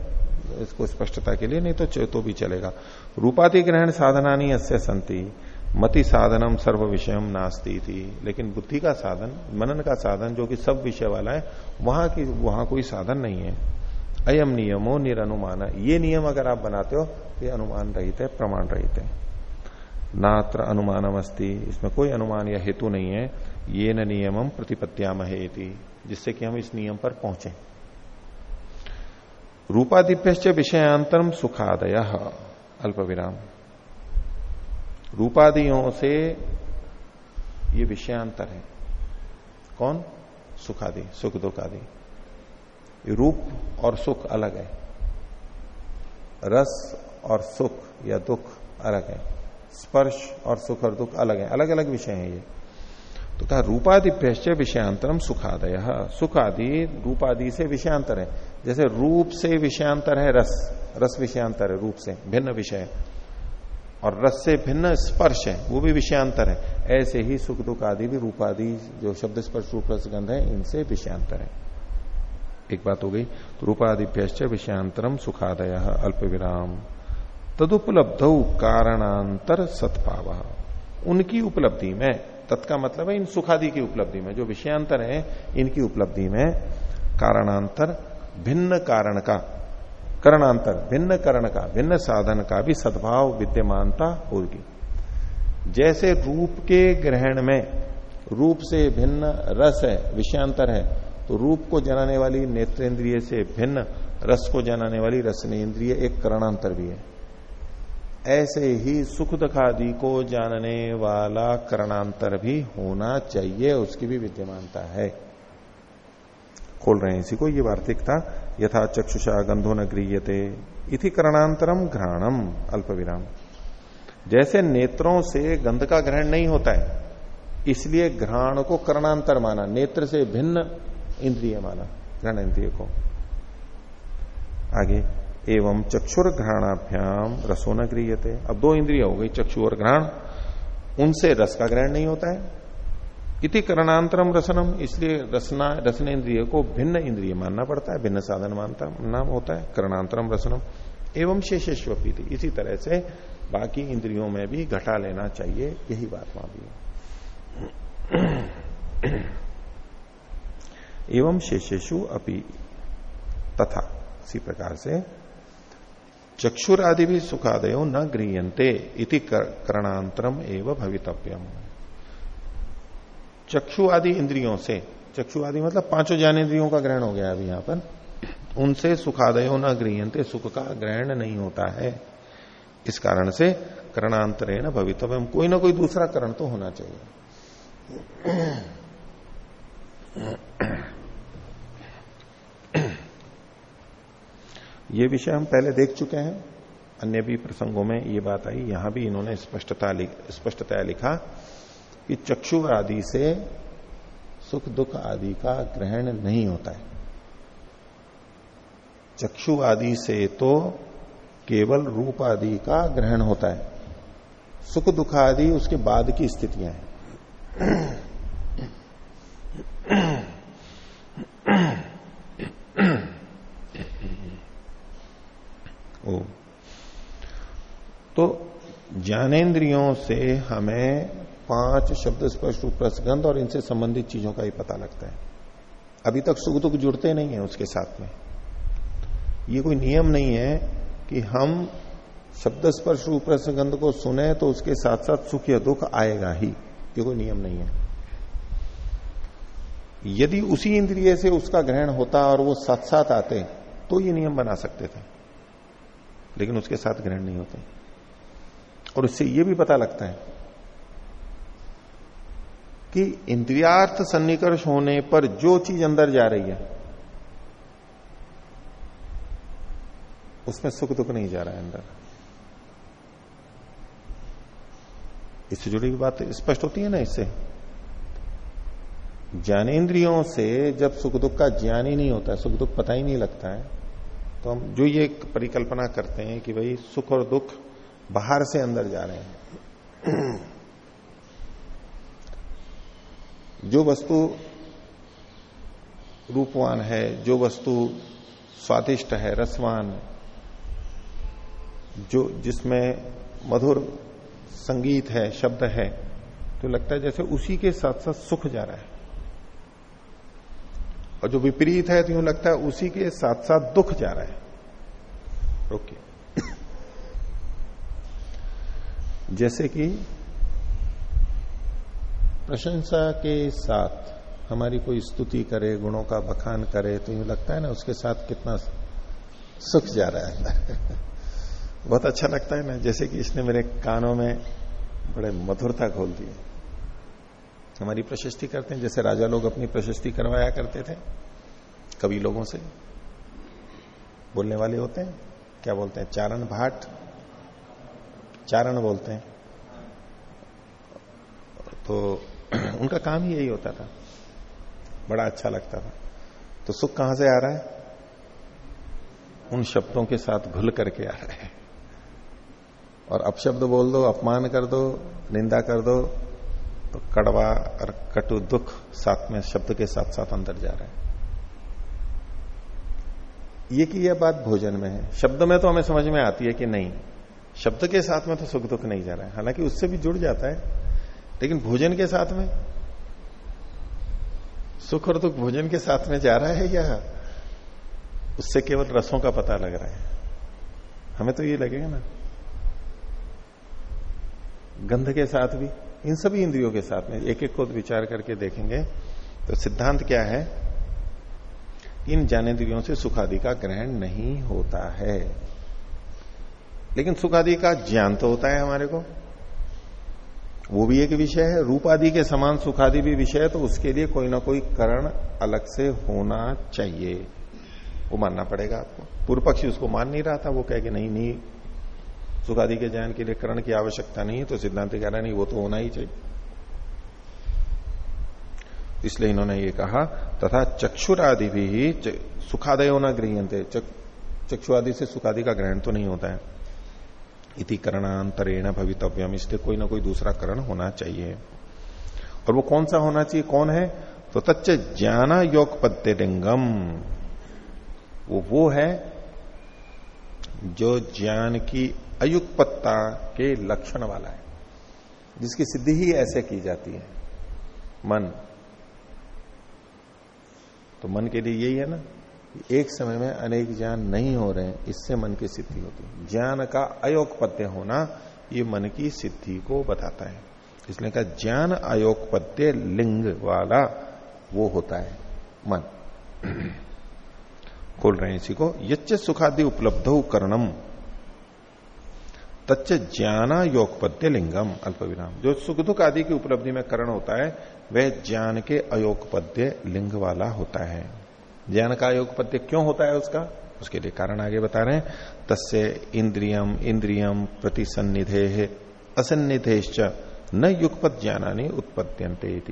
इसको स्पष्टता के लिए, नहीं तो तो भी चलेगा। रूपादि ग्रहण साधनानी अस्य संति। मति साधनम सर्व विषयम नास्ती थी लेकिन बुद्धि का साधन, मनन का साधन, जो कि सब विषय वाला है, वहाँ की वहाँ कोई साधन नहीं है। अयम नियमो निरनुमान। ये नियम अगर आप बनाते हो तो अनुमान रहित है, प्रमाण रहित है। नात्र अनुमानम अस्ति इसमें कोई अनुमान या हेतु नहीं है। ये न नियमम प्रतिपत्तियाम जिससे कि हम इस नियम पर पहुँचे। रूपाधिप्य विषयांतरम सुखादय। अल्प विराम रूपादियों से ये विषयांतर है। कौन? सुखादि, सुख दुख आदि रूप और सुख अलग है। रस और सुख या दुख अलग है। स्पर्श और सुख और दुख अलग है अलग अलग विषय हैं ये। तो कहा रूपादिभ्य विषयांतरम सुखादय। सुख आदि रूपादि से विषयांतर है। जैसे रूप से विषयांतर है, रस। रस विषयांतर है, रूप से, भिन्न विषय। और रस से भिन्न स्पर्श है, वो भी विषयांतर है। ऐसे ही सुख दुख आदि भी रूपादि, जो शब्द स्पर्श, रूप रसगंध है, इनसे विषयांतर है। एक बात हो गई तो विषयांतरम सुखादय अल्प विराम तदुपलब्ध कारणांतर सत्पाव उनकी उपलब्धि में, तत्का मतलब है इन सुखादि की उपलब्धि में, जो विषयांतर है, इनकी उपलब्धि में कारणांतर भिन्न कारण का करणांतर भिन्न करण का, भिन्न साधन का भी सद्भाव विद्यमानता होगी। जैसे रूप के ग्रहण में, रूप से भिन्न रस है, विषयांतर है तो रूप को जनाने वाली नेत्रेंद्रिय से भिन्न, रस को जनाने वाली रसनेन्द्रिय एक करणांतर भी है। ऐसे ही सुख दुखादि को जानने वाला करणांतर भी होना चाहिए, उसकी भी विद्यमानता है। खोल रहे हैं इसी को, ये वार्तिकता, यथा चक्षुषा गंधो न गृहते इति करणांतरम घ्राणम अल्प विराम जैसे नेत्रों से गंध का ग्रहण नहीं होता है, इसलिए घ्राण को करणांतर माना, नेत्र से भिन्न इंद्रिय माना ग्रहण इंद्रिय को। आगे। एवं चक्षुर घ्राणाभ्याम रसो न गृहते अब दो इंद्रिया हो गई, चक्षु और घ्राण। उनसे रस का ग्रहण नहीं होता है। इति करणांतरम रसनम, इसलिए रसना, रसनेन्द्रिय को भिन्न इंद्रिय मानना पड़ता है, भिन्न साधन मानता नाम होता है करणांतरम रसनम। एवं शेषेश्वपी थी इसी तरह से बाकी इंद्रियों में भी घटा लेना चाहिए, यही बात वहाँ भी एवं शेषेशु अपी तथा, इसी प्रकार से चक्षुर आदि भी सुखादय न गृहते इति करणांतरम एवं भवितव्यम। चक्षु आदि इंद्रियों से चक्षु आदि मतलब पाँचों ज्ञानेन्द्रियों का ग्रहण हो गया अभी यहाँ पर। उनसे सुखादयो न गृहते सुख का ग्रहण नहीं होता है। इस कारण से करणांतरेण भवितव्यम। कोई ना कोई दूसरा करण तो होना चाहिए। ये विषय हम पहले देख चुके हैं। अन्य भी प्रसंगों में ये बात आई। यहाँ भी इन्होंने स्पष्टता स्पष्टतया लिखा कि चक्षु आदि से सुख दुख आदि का ग्रहण नहीं होता है। चक्षु आदि से तो केवल रूप आदि का ग्रहण होता है। सुख दुख आदि उसके बाद की स्थितियाँ हैं ओ तो ज्ञानेन्द्रियों से हमें पाँच शब्द स्पष्ट प्रसगंध और इनसे संबंधित चीज़ों का ही पता लगता है। अभी तक सुख दुख जुड़ते नहीं है उसके साथ में। ये कोई नियम नहीं है कि हम शब्द स्पर्श रूप प्रसंगंध को सुने तो उसके साथ साथ सुख या दुख आएगा ही। ये कोई नियम नहीं है। यदि उसी इंद्रिय से उसका ग्रहण होता और वो साथ साथ आते तो ये नियम बना सकते थे। लेकिन उसके साथ ग्रहण नहीं होते। और उससे यह भी पता लगता है कि इंद्रियार्थ सन्निकर्ष होने पर जो चीज़ अंदर जा रही है, उसमें सुख दुख नहीं जा रहा है अंदर। इससे जुड़ी हुई बात स्पष्ट होती है ना इससे। ज्ञानेन्द्रियों से जब सुख दुख का ज्ञान ही नहीं होता है सुख दुख पता ही नहीं लगता है तो हम जो ये परिकल्पना करते हैं कि भाई सुख और दुख बाहर से अंदर जा रहे हैं। जो वस्तु रूपवान है, जो वस्तु स्वादिष्ट है, रसवान, जो जिसमें मधुर संगीत है, शब्द है तो लगता है जैसे उसी के साथ साथ सुख जा रहा है। और जो विपरीत है तो यूँ लगता है उसी के साथ साथ दुख जा रहा है। ओके। जैसे कि प्रशंसा के साथ हमारी कोई स्तुति करे, गुणों का बखान करे तो यूँ लगता है ना उसके साथ कितना सुख जा रहा है। अंदर (laughs) बहुत अच्छा लगता है ना, जैसे कि इसने मेरे कानों में बड़े मधुरता खोल दी। हमारी प्रशस्ति करते हैं, जैसे राजा लोग अपनी प्रशस्ति करवाया करते थे, कवि लोगों से। बोलने वाले होते हैं, क्या बोलते हैं? चारण भाट। चारण बोलते हैं। तो (clears throat) उनका काम ही यही होता था। बड़ा अच्छा लगता था। तो सुख कहाँ से आ रहा है? उन शब्दों के साथ घुल करके आ रहा है। और अपशब्द बोल दो, अपमान कर दो, निंदा कर दो तो कड़वा और कटु दुख साथ में शब्द के साथ साथ अंदर जा रहा है। ये की यह बात भोजन में है। शब्द में तो हमें समझ में आती है कि नहीं। शब्द के साथ में तो सुख दुख नहीं जा रहा है। हालाँकि उससे भी जुड़ जाता है, लेकिन भोजन के साथ में? सुख और दुख भोजन के साथ में जा रहा है या उससे केवल रसों का पता लग रहा है? हमें तो ये लगेगा ना। गंध के साथ भी, इन सभी इंद्रियों के साथ में एक एक को विचार करके देखेंगे तो सिद्धांत क्या है? इन ज्ञानेन्द्रियों से सुखादि का ग्रहण नहीं होता है। लेकिन सुखादि का ज्ञान तो होता है हमारे को। वो भी एक विषय है। रूप आदि के समान सुखादि भी विषय है तो उसके लिए कोई ना कोई करण अलग से होना चाहिए। वो मानना पड़ेगा आपको। पूर्व पक्षी उसको मान नहीं रहा था, वो कह के नहीं नहीं सुखादि के ज्ञान के लिए करण की आवश्यकता नहीं है तो सिद्धांत कह रहा नहीं, वो तो होना ही चाहिए। इसलिए इन्होंने ये कहा, तथा चक्षुर आदि भी सुखादय होना गृहते चक्षु आदि से सुखादि का ग्रहण तो नहीं होता है। इति करणांतरेण भवितव्यम इसलिए कोई ना कोई दूसरा करण होना चाहिए। और वो कौन सा होना चाहिए? कौन है? तो तच्च ज्ञान योग पद्य लिंगम वो वो है जो ज्ञान की अयुक्पत्ता के लक्षण वाला है। जिसकी सिद्धि ही ऐसे की जाती है। मन। तो मन के लिए यही है ना? एक समय में अनेक ज्ञान नहीं हो रहे हैं, इससे मन की सिद्धि होती है। ज्ञान का अयोगपत्य होना ये मन की सिद्धि को बताता है। इसलिए कहा, ज्ञान अयोगपत्य लिंग वाला वो होता है मन। (clears throat) खोल रहे हैं इसी को, यच्च सुखादि उपलब्ध करणम तच्च ज्ञान योगपद्य लिंगम अल्प विराम जो सुख दुख आदि की उपलब्धि में करण होता है, वह ज्ञान के अयोगपद्य लिंग वाला होता है। ज्ञान का अयोगपद्य क्यों होता है उसका? उसके लिए कारण आगे बता रहे हैं। तस्य इंद्रियम इंद्रियम प्रतिसन्निधे, असन्निधेश्च न युगपत ज्ञानानी उत्पत्त्यंते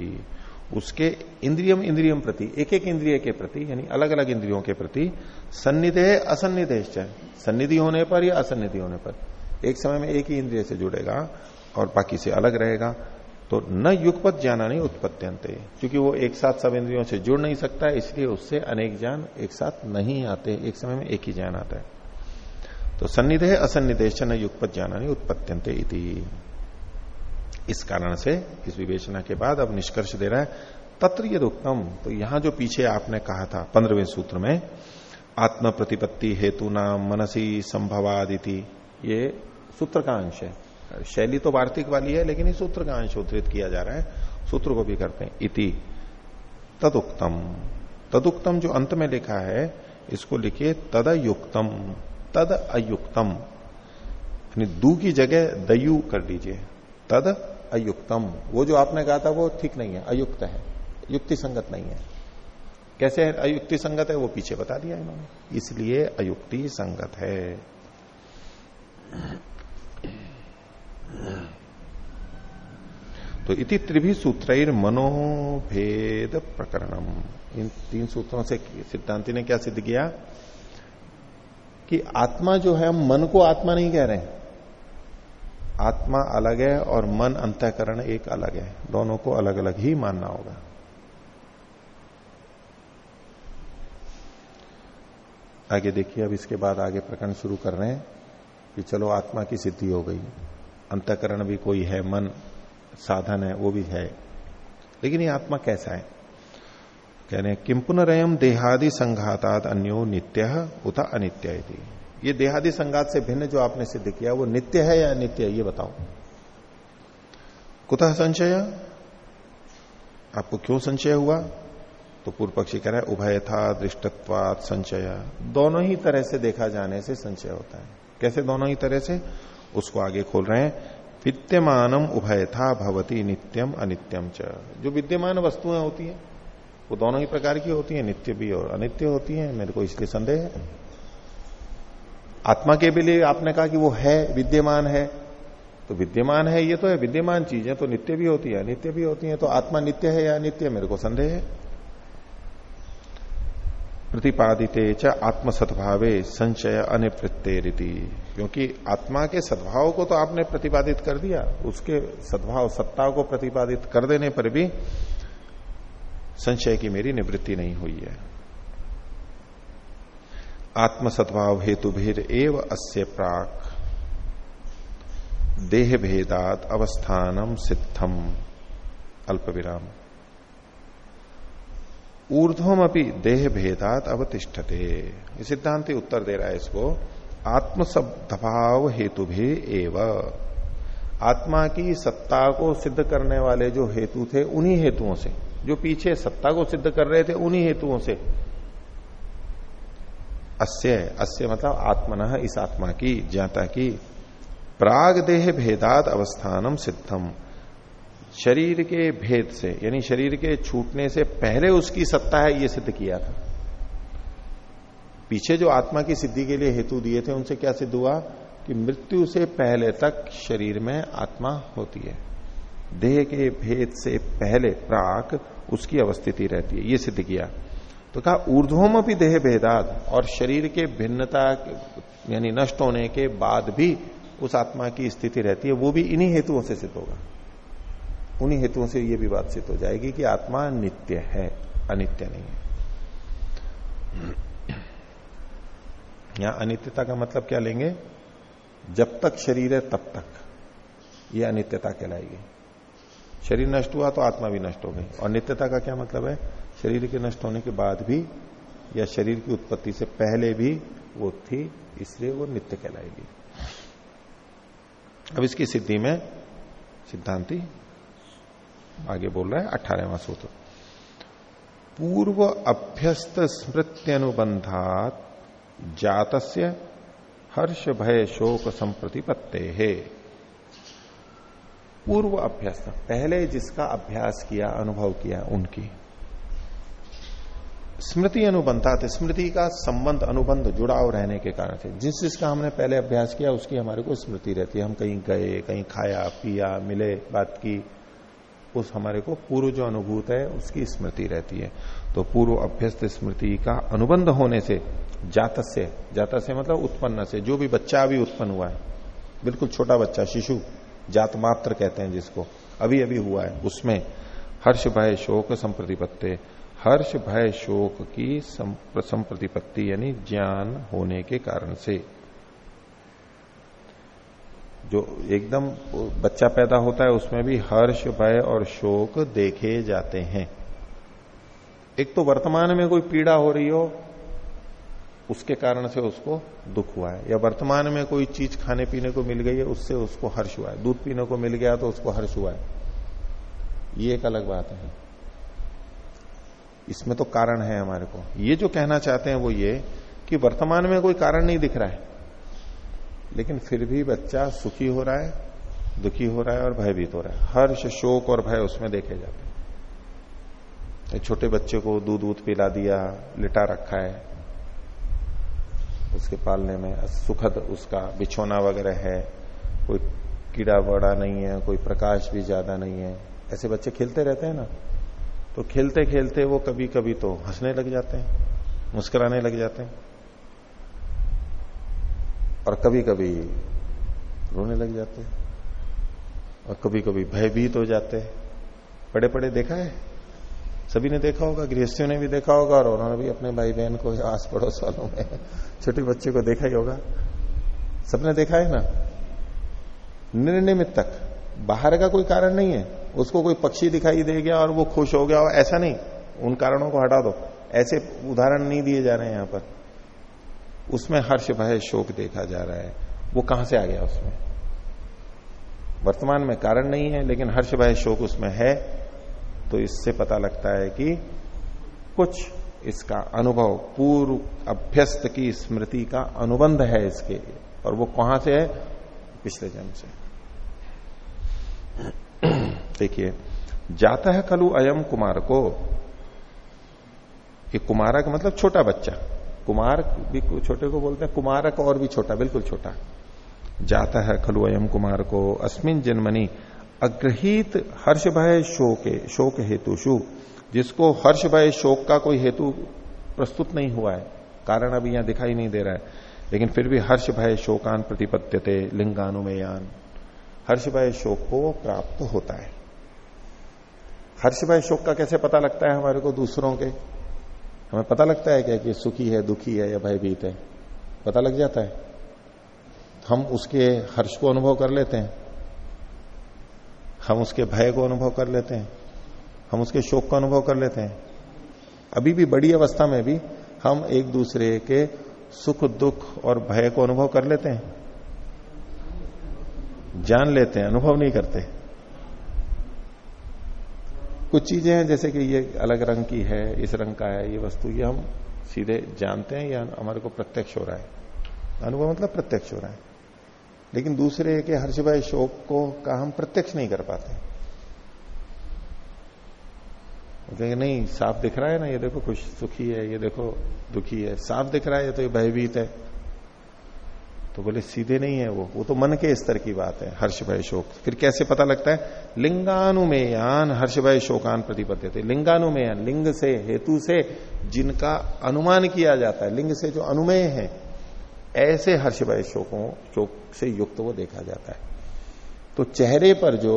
उसके इंद्रियम इंद्रियम प्रति एक एक इंद्रिय के प्रति, यानी अलग अलग इंद्रियों के प्रति सन्निधे, असन्निधेश्च। सन्निधि होने पर या असन्निधि होने पर? एक समय में एक ही इंद्रिय से जुड़ेगा और बाकी से अलग रहेगा। तो न युगपत जाना नहीं उत्पत्त्यंते, क्योंकि वो एक साथ सब इंद्रियों से जुड़ नहीं सकता, इसलिए उससे अनेक ज्ञान एक साथ नहीं आते, एक समय में एक ही ज्ञान आता है। तो सन्निधेय असन्निदेश न युगपत जाना नहीं उत्पत्त्यंते इति। इस कारण से, इस विवेचना के बाद अब निष्कर्ष दे रहा है, तत्र उत्तम तो यहाँ जो पीछे आपने कहा था, पंद्रहवें सूत्र में आत्म प्रतिपत्ति हेतु नाम मनसी संभवादिति, ये सूत्र का अंश है। शैली तो वार्तिक वाली है, लेकिन इस सूत्र का अंश उद्धृत किया जा रहा है? सूत्र को भी करते हैं। इति तदुक्तम। तदुक्तम जो अंत में लिखा है, इसको लिखिए तदयुक्तम। तद अयुक्तम। यानी दू की जगह दयु कर दीजिए। तद अयुक्तम। वो जो आपने कहा था, वो ठीक नहीं है, अयुक्त है। युक्ति संगत नहीं है। कैसे है? अयुक्ति संगत है, वो पीछे बता दिया इन्होंने। इसलिए अयुक्ति संगत है। तो इति त्रिभी सूत्र मनोभेद प्रकरणम। इन तीन सूत्रों से सिद्धांति ने क्या सिद्ध किया? कि आत्मा जो है हम मन को आत्मा नहीं कह रहे हैं। आत्मा अलग है और मन अंतकरण एक अलग है। दोनों को अलग अलग ही मानना होगा। आगे देखिए, अब इसके बाद आगे प्रकरण शुरू कर रहे हैं कि चलो आत्मा की सिद्धि हो गई। अंतकरण भी कोई है, मन साधन है, वो भी है। लेकिन ये आत्मा कैसा है? कह रहे किम पुनरयम देहादि संघातात अन्यो नित्य उता अनित्य ये देहादि संघात से भिन्न जो आपने सिद्ध किया, वो नित्य है या अनित्य ये बताओ। कुतः संशय? आपको क्यों संशय हुआ? तो पूर्व पक्षी कह रहा है, उभय था दृष्टत्वात संचय दोनों ही तरह से देखा जाने से संचय होता है। कैसे दोनों ही तरह से? उसको आगे खोल रहे हैं, विद्यमानम उभय था भवती नित्यम अनित्यम च। जो विद्यमान वस्तुएँ होती हैं, वो दोनों ही प्रकार की होती हैं, नित्य भी और अनित्य होती हैं, मेरे को इसलिए संदेह है। आत्मा के लिए आपने कहा कि वो है, विद्यमान है तो विद्यमान है, ये तो है, विद्यमान चीज़ें तो नित्य भी होती है, अनित्य भी होती है तो आत्मा नित्य है या अनित्य, मेरे को संदेह है। प्रतिपादिते च आत्म सद्भावे संचय अनिवृत्तेरिति। क्योंकि आत्मा के सद्भाव को तो आपने प्रतिपादित कर दिया, उसके सद्भाव सत्ता को प्रतिपादित कर देने पर भी संशय की मेरी निवृत्ति नहीं हुई है। आत्म सद्भाव हेतु भीर एव अस्य प्राक। देह भेदात अवस्थानम सिद्धम। अल्प विराम ऊर्ध्वम अपनी देह भेदात अवतिष्ठते सिद्धांत उत्तर दे रहा है इसको आत्मसभाव हेतु भी एव। आत्मा की सत्ता को सिद्ध करने वाले जो हेतु थे, उन्हीं हेतुओं से। जो पीछे सत्ता को सिद्ध कर रहे थे, उन्हीं हेतुओं से। अस्य अस्य मतलब आत्मन, इस आत्मा की, ज्ञाता की। प्राग देह भेदात अवस्थानम सिद्धम। शरीर के भेद से, यानी शरीर के छूटने से पहले उसकी सत्ता है, ये सिद्ध किया था। पीछे जो आत्मा की सिद्धि के लिए हेतु दिए थे, उनसे क्या सिद्ध हुआ? कि मृत्यु से पहले तक शरीर में आत्मा होती है। देह के भेद से पहले प्राक उसकी अवस्थिति रहती है, ये सिद्ध किया। तो कहा ऊर्ध्वम भी देह भेदाद, और शरीर के भिन्नता, यानी नष्ट होने के बाद भी उस आत्मा की स्थिति रहती है, वो भी इन्हीं हेतुओं से सिद्ध होगा। उन्हीं हेतुओं से यह भी बात सिद्ध हो जाएगी कि आत्मा नित्य है, अनित्य नहीं है। यहाँ अनित्यता का मतलब क्या लेंगे? जब तक शरीर है, तब तक। यह अनित्यता कहलाएगी। शरीर नष्ट हुआ तो आत्मा भी नष्ट हो गई। और नित्यता का क्या मतलब है? शरीर के नष्ट होने के बाद भी या शरीर की उत्पत्ति से पहले भी वो थी, इसलिए वो नित्य कहलाएगी। अब इसकी सिद्धि में सिद्धांति आगे बोल रहा है, अठारहवा सूत्र। पूर्व अभ्यस्त स्मृत्यनुबंधात जातस्य हर्ष भय शोक संप्रतिपत्ते है पूर्व अभ्यस्त, पहले जिसका अभ्यास किया, अनुभव किया, उनकी। स्मृति अनुबंधात, स्मृति का संबंध, अनुबंध जुड़ाव रहने के कारण से, जिस जिसका हमने पहले अभ्यास किया, उसकी हमारे को स्मृति रहती है। हम कहीं गए, कहीं खाया, पिया, मिले, बात की उस हमारे को पूर्व जो अनुभूत है, उसकी स्मृति रहती है। तो पूर्व अभ्यस्त स्मृति का अनुबंध होने से जात से जात से मतलब उत्पन्न से, जो भी बच्चा अभी उत्पन्न हुआ है, बिल्कुल छोटा बच्चा, शिशु, जात मात्र कहते हैं जिसको, अभी अभी हुआ है, उसमें हर्ष भय शोक संप्रतिपत्ति, हर्ष भय शोक की संप्रतिपत्ति यानी ज्ञान होने के कारण से। जो एकदम बच्चा पैदा होता है, उसमें भी हर्ष, भय और शोक देखे जाते हैं। एक तो वर्तमान में कोई पीड़ा हो रही हो, उसके कारण से उसको दुख हुआ है। या वर्तमान में कोई चीज़ खाने पीने को मिल गई है, उससे उसको हर्ष हुआ है। दूध पीने को मिल गया तो उसको हर्ष हुआ है। ये एक अलग बात है। इसमें तो कारण है हमारे को। ये जो कहना चाहते हैं वो ये कि वर्तमान में कोई कारण नहीं दिख रहा है। लेकिन फिर भी बच्चा सुखी हो रहा है, दुखी हो रहा है और भयभीत हो रहा है। हर्ष, शोक और भय उसमें देखे जाते हैं। छोटे बच्चे को दूध दूध पिला दिया, लिटा रखा है। उसके पालने में सुखद उसका बिछोना वगैरह है। कोई कीड़ा वड़ा नहीं है, कोई प्रकाश भी ज़्यादा नहीं है। ऐसे बच्चे खेलते रहते हैं ना? तो खेलते खेलते वो कभी कभी तो हंसने लग जाते हैं, मुस्कुराने लग जाते हैं। और कभी कभी रोने लग जाते हैं। और कभी कभी भयभीत हो जाते हैं। बड़े बड़े देखा है? सभी ने देखा होगा गृहस्थियों ने भी देखा होगा, और उन्होंने भी अपने भाई बहन को आस पड़ोस वालों में, (laughs) छोटे बच्चे को देखा ही होगा। सबने देखा है ना? निर्निमित तक। बाहर का कोई कारण नहीं है। उसको कोई पक्षी दिखाई दे गया और वो खुश हो गया, और ऐसा नहीं। उन कारणों को हटा दो। ऐसे उदाहरण नहीं दिए जा रहे हैं यहाँ पर। उसमें हर्ष भय, शोक देखा जा रहा है। वो कहाँ से आ गया उसमें? वर्तमान में कारण नहीं है, लेकिन हर्ष भय, शोक उसमें है। तो इससे पता लगता है कि कुछ इसका अनुभव, पूर्व अभ्यस्त की स्मृति का अनुबंध है इसके और वो कहाँ से है? पिछले जन्म से। देखिए, जाता है कलु अयम कुमार को, ये कुमारक मतलब छोटा बच्चा। कुमार भी छोटे को बोलते हैं, कुमारक और भी छोटा, बिल्कुल छोटा। जाता है खलु अयम कुमार को अस्मिन जन्मनी अग्रहित हर्ष भय शोक शोक हेतुषु। जिसको हर्ष भय शोक का कोई हेतु प्रस्तुत नहीं हुआ है, कारण अभी यहाँ दिखाई नहीं दे रहा है, लेकिन फिर भी हर्ष भय शोकान प्रतिपद्यते लिंगानुमेयान। हर्ष भय शोक को प्राप्त होता है। हर्ष भय शोक का कैसे पता लगता है हमारे को दूसरों के? हमें पता लगता है क्या कि सुखी है, दुखी है या भयभीत है? पता लग जाता है। हम उसके हर्ष को अनुभव कर लेते हैं। हम उसके भय को अनुभव कर लेते हैं। हम उसके शोक का अनुभव कर लेते हैं। अभी भी बड़ी अवस्था में भी हम एक दूसरे के सुख, दुख और भय को अनुभव कर लेते हैं। जान लेते हैं, अनुभव नहीं करते। कुछ चीज़ें हैं, जैसे कि ये अलग रंग की है, इस रंग का है, ये वस्तु, ये हम सीधे जानते हैं, या हमारे को प्रत्यक्ष हो रहा है। अनुभव मतलब प्रत्यक्ष हो रहा है। लेकिन दूसरे के हर्ष भाई शोक को, का हम प्रत्यक्ष नहीं कर पाते। नहीं, साफ़ दिख रहा है ना, ये देखो, खुश, सुखी है, ये देखो, दुखी है। साफ़ दिख रहा है, ये तो ये भयभीत है। तो बोले, सीधे नहीं है वो। वो तो मन के स्तर की बात है हर्ष भय शोक। फिर कैसे पता लगता है? लिंगानुमेयान हर्ष भय शोकान प्रतिपद्य थे। लिंगानुमेयान, लिंग से, हेतु से जिनका अनुमान किया जाता है, लिंग से जो अनुमेय है, ऐसे हर्ष भय शोकों, शोक से युक्त वो देखा जाता है। तो चेहरे पर जो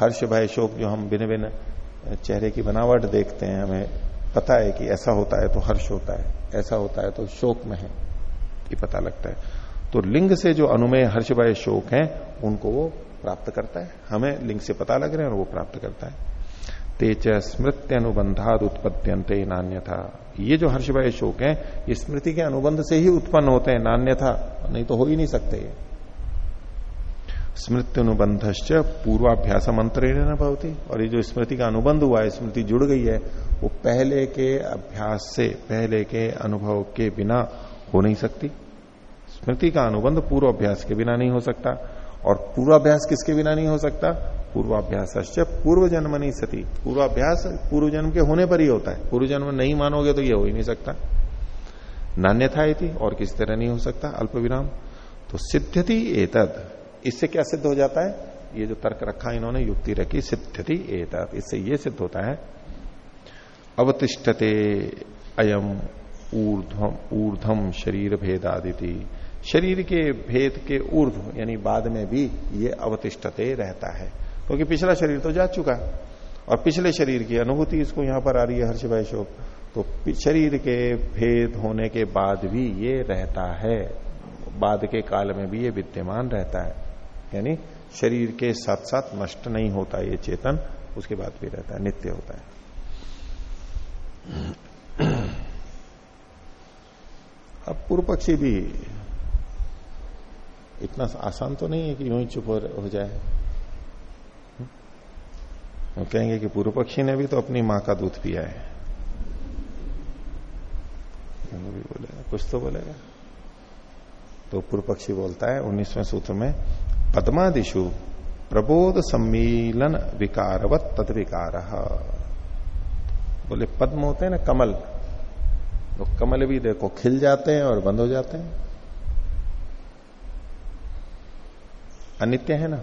हर्ष भय शोक, जो हम भिन्न भिन्न चेहरे की बनावट देखते हैं, हमें पता है कि ऐसा होता है तो हर्ष होता है, ऐसा होता है तो शोक में है, ये पता लगता है। तो लिंग से जो अनुमय हर्ष भय शोक है, उनको वो प्राप्त करता है। हमें लिंग से पता लग रहे हैं और वो प्राप्त करता है। तेज स्मृति अनुबंधाद उत्पत्त्यंत नान्य था ये जो हर्ष भय शोक है, ये स्मृति के अनुबंध से ही उत्पन्न होते हैं नान्य था नहीं तो हो ही नहीं सकते ये। स्मृति पूर्वाभ्यास मंत्र न भवती। और ये जो स्मृति का अनुबंध हुआ है, स्मृति जुड़ गई है, वो पहले के अभ्यास से, पहले के अनुभव के बिना हो नहीं सकती। स्मृति का अनुबंध पूर्वाभ्यास के बिना नहीं हो सकता। और पूर्वाभ्यास किसके बिना नहीं हो सकता? पूर्वाभ्यास पूर्व जन्म नहीं सती। पूर्वाभ्यास पूर्व जन्म के होने पर ही होता है। पूर्व जन्म नहीं मानोगे तो ये हो ही नहीं सकता। नान्यथा थी और किस तरह नहीं हो सकता? अल्प विराम तो सिद्धति एतद। इससे क्या सिद्ध हो जाता है? ये जो तर्क रखा इन्होंने, युक्ति रखी सिद्धति एतद। इससे ये सिद्ध होता है। अवतिष्ठते अयम ऊर्धम ऊर्धम शरीर भेदादिति शरीर के भेद के ऊर्ध यानी बाद में भी ये अवतिष्ठते रहता है। क्योंकि तो पिछला शरीर तो जा चुका और पिछले शरीर की अनुभूति इसको यहाँ पर आ रही है, हर्ष भाई शोक तो शरीर के भेद होने के बाद भी ये रहता है। बाद के काल में भी ये विद्यमान रहता है। यानी शरीर के साथ साथ नष्ट नहीं होता ये चेतन, उसके बाद भी रहता है, नित्य होता है। अब पूर्व पक्षी भी इतना आसान तो नहीं है कि यूँ ही चुप हो जाए। वो कहेंगे कि पूर्व पक्षी ने भी तो अपनी माँ का दूध पिया है। भी बोलेगा कुछ तो बोलेगा तो पूर्व पक्षी बोलता है, उन्नीसवें सूत्र में पद्मादिशु प्रबोध सम्मीलन विकारवत तद विकार। बोले, पद्म होते हैं ना कमल। तो कमल भी देखो, खिल जाते हैं और बंद हो जाते हैं। अनित्य है ना?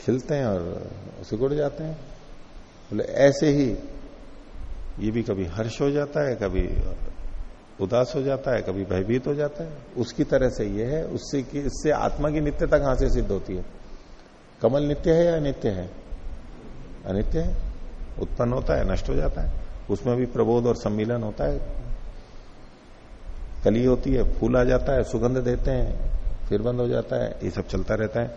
खिलते हैं और सिकुड़ जाते हैं। बोले, ऐसे ही ये भी कभी हर्ष हो जाता है, कभी उदास हो जाता है, कभी भयभीत हो जाता है। उसकी तरह से ये है, उससे की, इससे आत्मा की नित्यता कहाँ से सिद्ध होती है? कमल नित्य है या अनित्य है? अनित्य है। उत्पन्न होता है, नष्ट हो जाता है। उसमें भी प्रबोध और सम्मिलन होता है। कली होती है, फूल आ जाता है, सुगंध देते हैं। फिर बंद हो जाता है, ये सब चलता रहता है।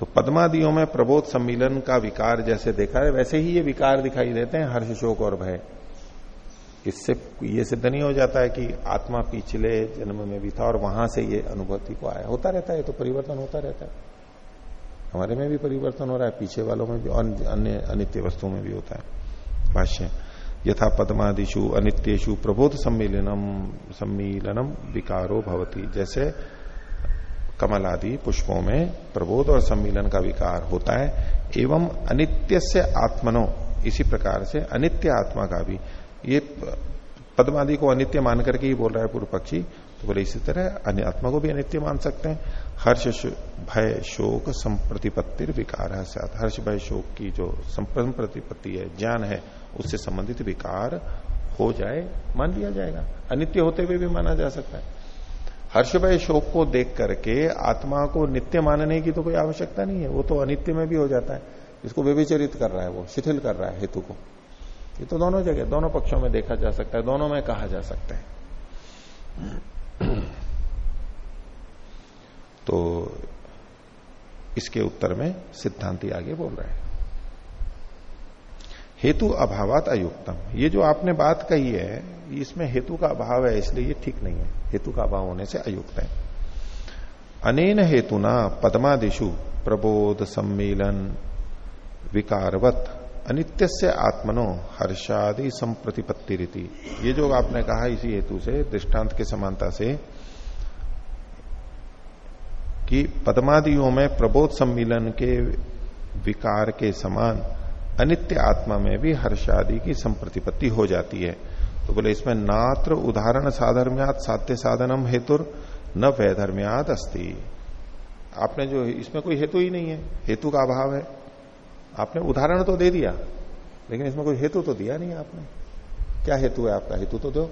तो पद्मादियों में प्रबोध सम्मिलन का विकार जैसे देखा है, वैसे ही ये विकार दिखाई देते हैं, हर्ष, शोक और भय। इससे, ये सिद्ध नहीं हो जाता है कि आत्मा पिछले जन्म में भी था और वहाँ से ये अनुभूति को आया। होता रहता है तो परिवर्तन होता रहता है। हमारे में भी परिवर्तन हो रहा है, पीछे वालों में भी, अन्य अनित्य वस्तुओं में भी होता है। भाष्य, यथा पद्मादिशु अनित्येशु प्रबोध सम्मिलनम सम्मिलनम विकारो भवती। जैसे कमल आदि पुष्पों में प्रबोध और सम्मिलन का विकार होता है, एवं अनित्य से आत्मनो, इसी प्रकार से अनित्य आत्मा का भी। ये पद्मादि को अनित्य मान करके ही बोल रहा है पूर्व पक्षी तो बोले इसी तरह अन्य आत्मा को भी अनित्य मान सकते हैं। हर्ष भय शोक संप्रतिपत्ति विकार है साथ। हर्ष भय शोक की जो संप्रतिपत्ति है, ज्ञान है, उससे संबंधित विकार हो जाए, मान लिया जाएगा। अनित्य होते हुए भी माना जा सकता है। हर्ष भय शोक को देख करके आत्मा को नित्य मानने की तो कोई आवश्यकता नहीं है। वो तो अनित्य में भी हो जाता है। इसको व्यविचरित कर रहा है वो, शिथिल कर रहा है हेतु को। ये तो दोनों जगह, दोनों पक्षों में देखा जा सकता है, दोनों में कहा जा सकता है। तो इसके उत्तर में सिद्धांति आगे बोल रहे हैं। हेतु अभावात अयुक्तम। ये जो आपने बात कही है, इसमें हेतु का अभाव है, इसलिए ये ठीक नहीं है। हेतु का अभाव होने से अयुक्त है। अनेन हेतुना पद्मादिशु प्रबोध सम्मेलन विकारवत अनित्य से आत्मनो हर्षादि संप्रतिपत्ति रीति ये जो आपने कहा इसी हेतु से, दृष्टांत के समानता से, कि पदमादियों में प्रबोध सम्मिलन के विकार के समान अनित्य आत्मा में भी हर्षादि की संप्रतिपत्ति हो जाती है। तो बोले, इसमें नात्र उदाहरण साधर्म्यात साध्य साधनम हेतु न वैधर्म्यात अस्ति। आपने जो, इसमें कोई हेतु ही नहीं है। हेतु का अभाव है। आपने उदाहरण तो दे दिया, लेकिन इसमें कोई हेतु तो दिया नहीं आपने। क्या हेतु है आपका? हेतु तो दो।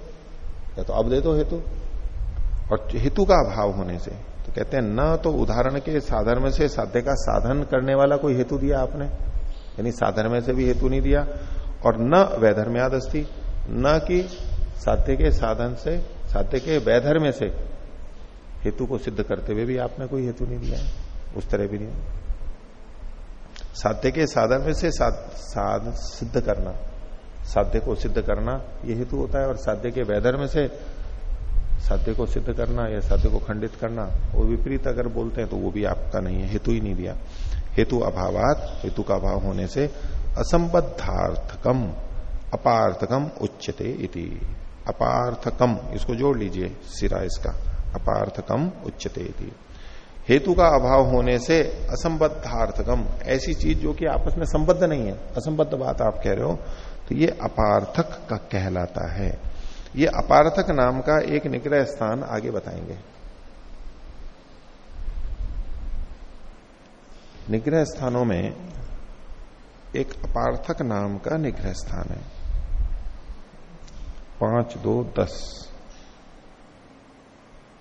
या तो अब दे दो हेतु। और हेतु का अभाव होने से तो कहते हैं, न तो उदाहरण के साधर्म से साध्य का साधन करने वाला कोई हेतु दिया आपने। यानी साधर्म से भी हेतु नहीं दिया और न वैधर्म्याद अस्थि न कि साध्य के साधन से साध्य के वैधर्म से हेतु को सिद्ध करते हुए भी आपने कोई हेतु नहीं दिया है। उस तरह भी नहीं। साध्य के साधन में से साध, सिद्ध करना साध्य को सिद्ध करना ये हेतु होता है और साध्य के वैधर में से साध्य को सिद्ध करना या साध्य को खंडित करना वो विपरीत अगर बोलते हैं तो वो भी आपका नहीं है हेतु ही नहीं दिया। हेतु अभावात, हेतु का अभाव होने से असंबद्धार्थकम, अपार्थकम उच्चते इति। अपार्थकम, इसको जोड़ लीजिए सिरा इसका। अपार्थकम उच्चते इति। हेतु का अभाव होने से असंबद्धार्थकम, ऐसी चीज़ जो कि आपस में संबद्ध नहीं है, असंबद्ध बात आप कह रहे हो तो ये अपार्थक का कहलाता है। ये अपार्थक नाम का एक निग्रह स्थान आगे बताएँगे। निग्रह स्थानों में एक अपार्थक नाम का निग्रह स्थान है। पाँच, दो, दस।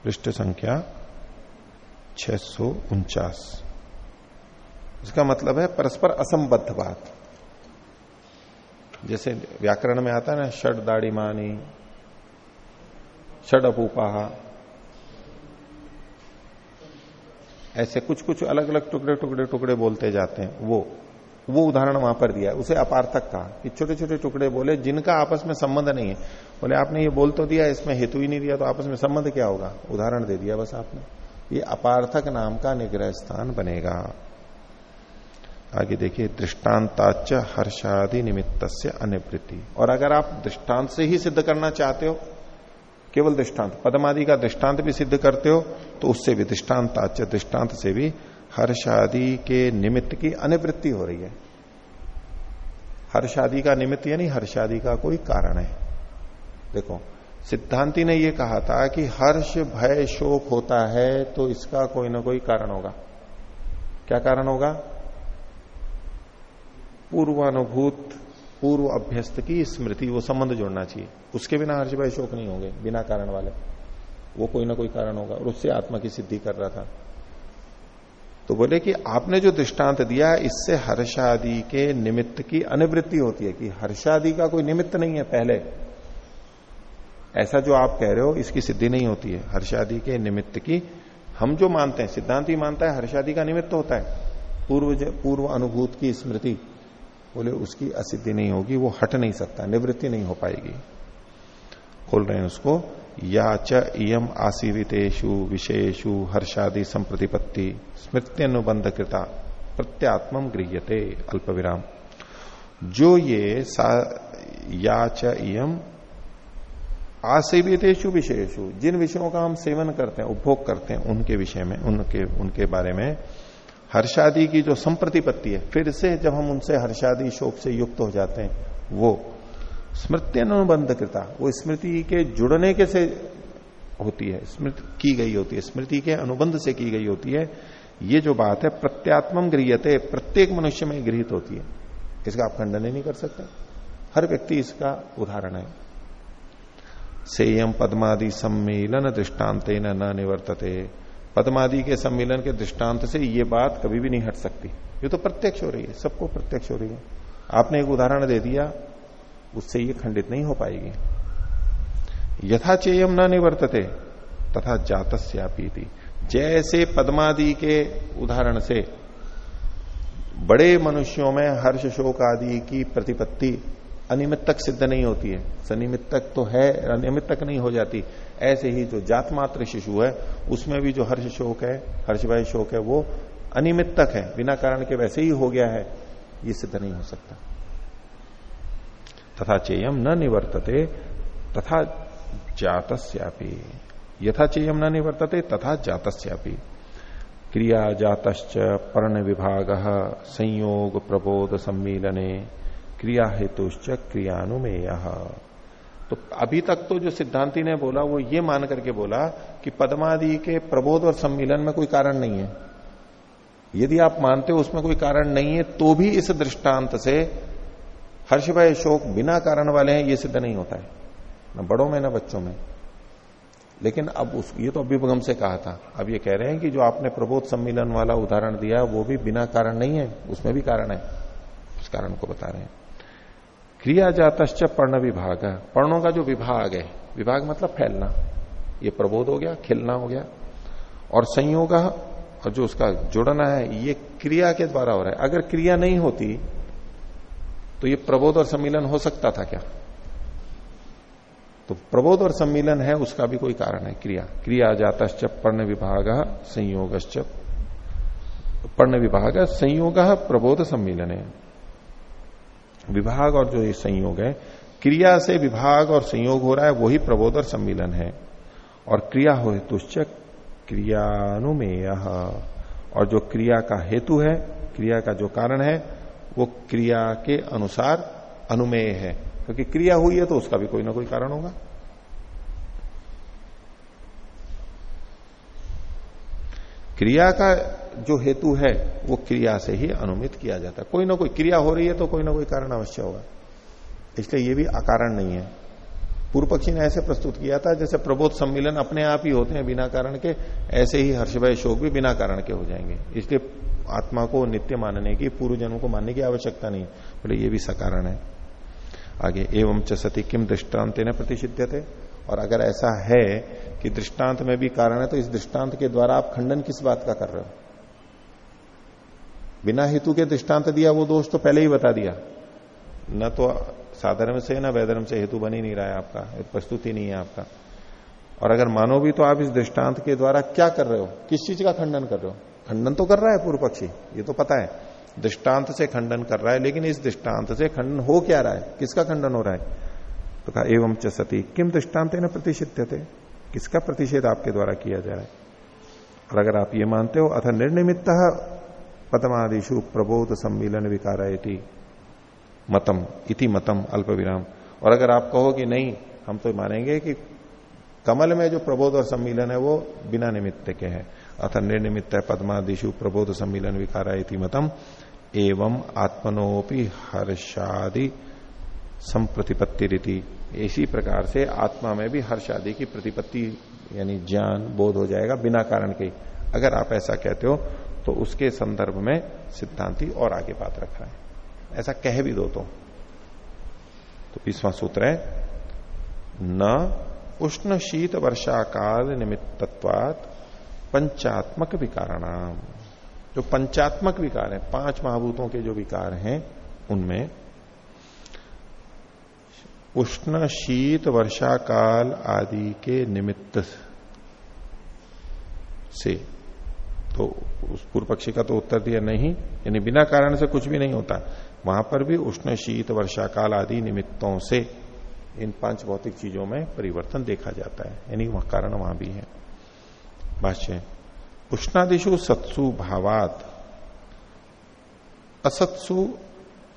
पृष्ठ संख्या छह सौ उनचास। इसका मतलब है परस्पर असंबद्ध बात। जैसे व्याकरण में आता है ना, षड दाड़ी मानी, षड अपूपाहा। ऐसे कुछ कुछ अलग अलग टुकड़े टुकड़े टुकड़े बोलते जाते हैं। वो वो उदाहरण वहाँ पर दिया उसे अपार्थक कहा कि छोटे छोटे टुकड़े बोले जिनका आपस में संबंध नहीं है। बोले, आपने ये बोल तो दिया, इसमें हेतु ही नहीं दिया तो आपस में संबंध क्या होगा? उदाहरण दे दिया बस आपने। ये अपार्थक नाम का निग्रह स्थान बनेगा। आगे देखिए दृष्टान्ताच हर्षादि निमित्त से अनिवृत्ति। और अगर आप दृष्टांत से ही सिद्ध करना चाहते हो केवल दृष्टांत, पदमादि का दृष्टांत भी सिद्ध करते हो तो उससे भी दृष्टान्ताच दृष्टांत से भी हर्षादि के निमित्त की अनिवृत्ति हो रही है। हर्षादि का निमित्त यानी हर्षादि का कोई कारण है। देखो, सिद्धांति ने यह कहा था कि हर्ष भय शोक होता है तो इसका कोई ना कोई कारण होगा। क्या कारण होगा? पूर्वानुभूत पूर्व अभ्यस्त की स्मृति, वो संबंध जोड़ना चाहिए। उसके बिना हर्ष भय शोक नहीं होंगे, बिना कारण वाले। वो कोई ना कोई कारण होगा, और उससे आत्मा की सिद्धि कर रहा था। तो बोले कि आपने जो दृष्टांत दिया इससे हर्षादि के निमित्त की अनिवृत्ति होती है कि हर्षादि का कोई निमित्त नहीं है पहले। ऐसा जो आप कह रहे हो, इसकी सिद्धि नहीं होती है। हर्षादि के निमित्त की, हम जो मानते हैं, सिद्धांत ही मानता है, हर्षादि का निमित्त होता है। पूर्व पूर्व अनुभूत की स्मृति, बोले उसकी असिद्धि नहीं होगी, वो हट नहीं सकता, निवृत्ति नहीं हो पाएगी। खोल रहे हैं उसको, या च इम आसीवितेशु विषयेशु हर्षादि संप्रतिपत्ति स्मृत्यनुबंध कृता प्रत्यात्म गृह्यते अल्प विराम जो ये सा, या च इम आसेवितेशु विषयेशु जिन विषयों का हम सेवन करते हैं, उपभोग करते हैं, उनके विषय में, उनके उनके बारे में, हर्षादि की जो संप्रतिपत्ति है, फिर से जब हम उनसे हर्षादि शोक से युक्त हो जाते हैं, वो स्मृति अनुबंध कृता, वो स्मृति के जुड़ने के से होती है, स्मृति की गई होती है, स्मृति के अनुबंध से की गई होती है, ये जो बात है प्रत्यात्म गृहते प्रत्येक मनुष्य में गृहित होती है, इसका आप खंडन नहीं कर सकते। हर व्यक्ति इसका उदाहरण है। सेयम पद्मादि सम्मेलन दृष्टांत न निवर्तते। पद्मादि के सम्मेलन के दृष्टांत से ये बात कभी भी नहीं हट सकती। ये तो प्रत्यक्ष हो रही है, सबको प्रत्यक्ष हो रही है। आपने एक उदाहरण दे दिया उससे ये खंडित नहीं हो पाएगी। यथाचेयम न निवर्तते, तथा जातस्यापीति। जैसे पद्मादि के उदाहरण से, बड़े मनुष्यों में हर्ष शोक आदि की प्रतिपत्ति अनियमित तक सिद्ध नहीं होती है। सनियमित तक तो है अनियमित तक नहीं हो जाती। ऐसे ही जो जातमात्र शिशु है, उसमें भी जो हर्ष शोक है हर्ष भय शोक है, वो अनियमित तक है। बिना कारण के वैसे ही हो गया है, ये सिद्ध नहीं हो सकता। तथा चेयम न निवर्तते, तथा जातस्यापी। यथा चेयम न निवर्तते, तथा जातस्यापी। क्रिया जातश्च पर्ण विभाग संयोग प्रबोध सम्मीलने क्रिया हेतुश्च क्रियानुमेय। तो अभी तक तो जो सिद्धांति ने बोला, वो ये मान करके बोला कि पदमादि के प्रबोध और सम्मिलन में कोई कारण नहीं है। यदि आप मानते हो उसमें कोई कारण नहीं है तो भी इस दृष्टांत से हर्ष भय, शोक बिना कारण वाले हैं, ये सिद्ध नहीं होता है। न बड़ों में, न बच्चों में। लेकिन अब उस, ये तो अभ्युपगम से कहा था। अब ये कह रहे हैं कि जो आपने प्रबोध सम्मिलन वाला उदाहरण दिया, वो भी बिना कारण नहीं है, उसमें भी कारण है। उस कारण को बता रहे हैं। क्रिया जातश्च पर्ण विभाग पर्णों का जो विभाग है, विभाग मतलब फैलना। ये प्रबोध हो गया, खिलना हो गया। और संयोग, और जो उसका जुड़ना है, ये क्रिया के द्वारा हो रहा है। अगर क्रिया नहीं होती तो ये प्रबोध और सम्मिलन हो सकता था क्या? तो प्रबोध और सम्मिलन है, उसका भी कोई कारण है, क्रिया। क्रिया जातश्च पर्ण विभाग संयोग पर्ण विभाग संयोग प्रबोध सम्मिलन। है विभाग और जो ये संयोग है, क्रिया से विभाग और संयोग हो रहा है, वही प्रबोध और सम्मिलन है। और क्रिया हो तुश्च क्रियानुमेय। और जो क्रिया का हेतु है, क्रिया का जो कारण है वो क्रिया के अनुसार अनुमेय है। क्योंकि क्रिया हुई है तो उसका भी कोई ना कोई कारण होगा। क्रिया का जो हेतु है, वो क्रिया से ही अनुमित किया जाता है। कोई ना कोई क्रिया हो रही है तो कोई ना कोई कारण अवश्य होगा। इसलिए ये भी अकारण नहीं है। पूर्व पक्षी ने ऐसे प्रस्तुत किया था, जैसे प्रबोध सम्मिलन अपने आप ही होते हैं बिना कारण के, ऐसे ही हर्ष भय शोक भी बिना कारण के हो जाएँगे। इसलिए आत्मा को नित्य मानने की, पूर्व जन्म को मानने की आवश्यकता नहीं। बोले, ये भी सकारण है। आगे, एवं च सती किम दृष्टांत न प्रतिषिध्य थे और अगर ऐसा है कि दृष्टांत में भी कारण है तो इस दृष्टांत के द्वारा आप खंडन किस बात का कर रहे हो? बिना हेतु के दृष्टांत दिया, वो दोष तो पहले ही बता दिया। न तो साधर्म से, न वैधर्म से हेतु बन ही नहीं रहा है आपका प्रस्तुति नहीं है आपका। और अगर मानो भी तो आप इस दृष्टांत के द्वारा क्या कर रहे हो? किस चीज़ का खंडन कर रहे हो? खंडन तो कर रहा है पूर्व पक्षी, ये तो पता है। दृष्टांत से खंडन कर रहा है, लेकिन इस दृष्टांत से खंडन हो क्या रहा है? किसका खंडन हो रहा है? तो कहा, एवं च सती, किम दृष्टांत न प्रतिषिध्य थे? किसका प्रतिषेध आपके द्वारा किया जा रहा है? और अगर आप ये मानते हो, अथ निर्निमित्त पदमादिशु प्रबोध सम्मिलन विकार मतम, इति मतम अल्प विराम और अगर आप कहो कि नहीं, हम तो मानेंगे कि कमल में जो प्रबोध और सम्मिलन है, वो बिना निमित्त के है। अथ निर्निमित्त पद्मादिशु प्रबोध सम्मिलन विकारा मतम। एवं आत्मनोपि हर्षादि संप्रतिपत्ति रीति इसी प्रकार से आत्मा में भी हर्ष आदि की प्रतिपत्ति यानी ज्ञान बोध हो जाएगा बिना कारण के। अगर आप ऐसा कहते हो तो उसके संदर्भ में सिद्धांति और आगे बात रख रहा है। ऐसा कह भी दो तो, तो बीसवां सूत्र है न उष्ण शीत वर्षाकाल निमित्तत्वात पंचात्मक विकारणाम। जो पंचात्मक विकार है, पाँच महाभूतों के जो विकार हैं, उनमें उष्ण शीत वर्षा काल आदि के निमित्त से। तो उस पूर्व पक्षी का तो उत्तर दिया नहीं, यानी बिना कारण से कुछ भी नहीं होता। वहाँ पर भी उष्ण शीत वर्षा काल आदि निमित्तों से इन पाँच भौतिक चीज़ों में परिवर्तन देखा जाता है। यानी वह कारण वहाँ भी है। भाष्य उष्णादिशु सत्सु भावात, असत्सु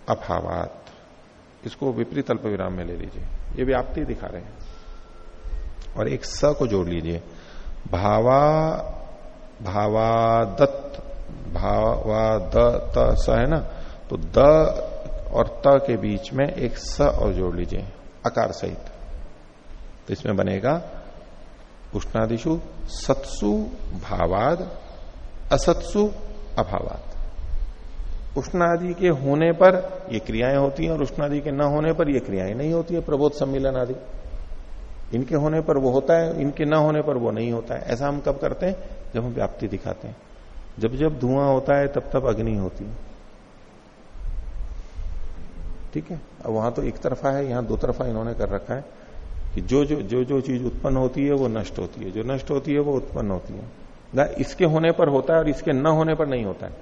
अभावात। इसको विपरीत अल्प विराम में ले लीजिए। ये व्याप्ति दिखा रहे हैं। और एक स को जोड़ लीजिए। भावा, भावादत्त भावाद स है ना? तो द और त के बीच में एक स और जोड़ लीजिए। अकार सहित। तो इसमें बनेगा उष्णादिशु सत्सु भावाद, असत्सु अभावाद। उष्णादि के होने पर ये क्रियाएँ होती हैं और उष्णादि के न होने पर ये क्रियाएँ नहीं होती है, प्रबोध सम्मिलन आदि। इनके होने पर वो होता है, इनके न होने पर वो नहीं होता है। ऐसा हम कब करते हैं? जब हम व्याप्ति दिखाते हैं। जब जब धुआँ होता है, तब तब अग्नि होती है। ठीक है? अब वहाँ तो एक तरफा है, यहाँ दो तरफा इन्होंने कर रखा है। कि जो जो जो जो चीज़ उत्पन्न होती है वो नष्ट होती है। जो नष्ट होती है वो उत्पन्न होती है। ना, इसके होने पर होता है और इसके न होने पर नहीं होता है।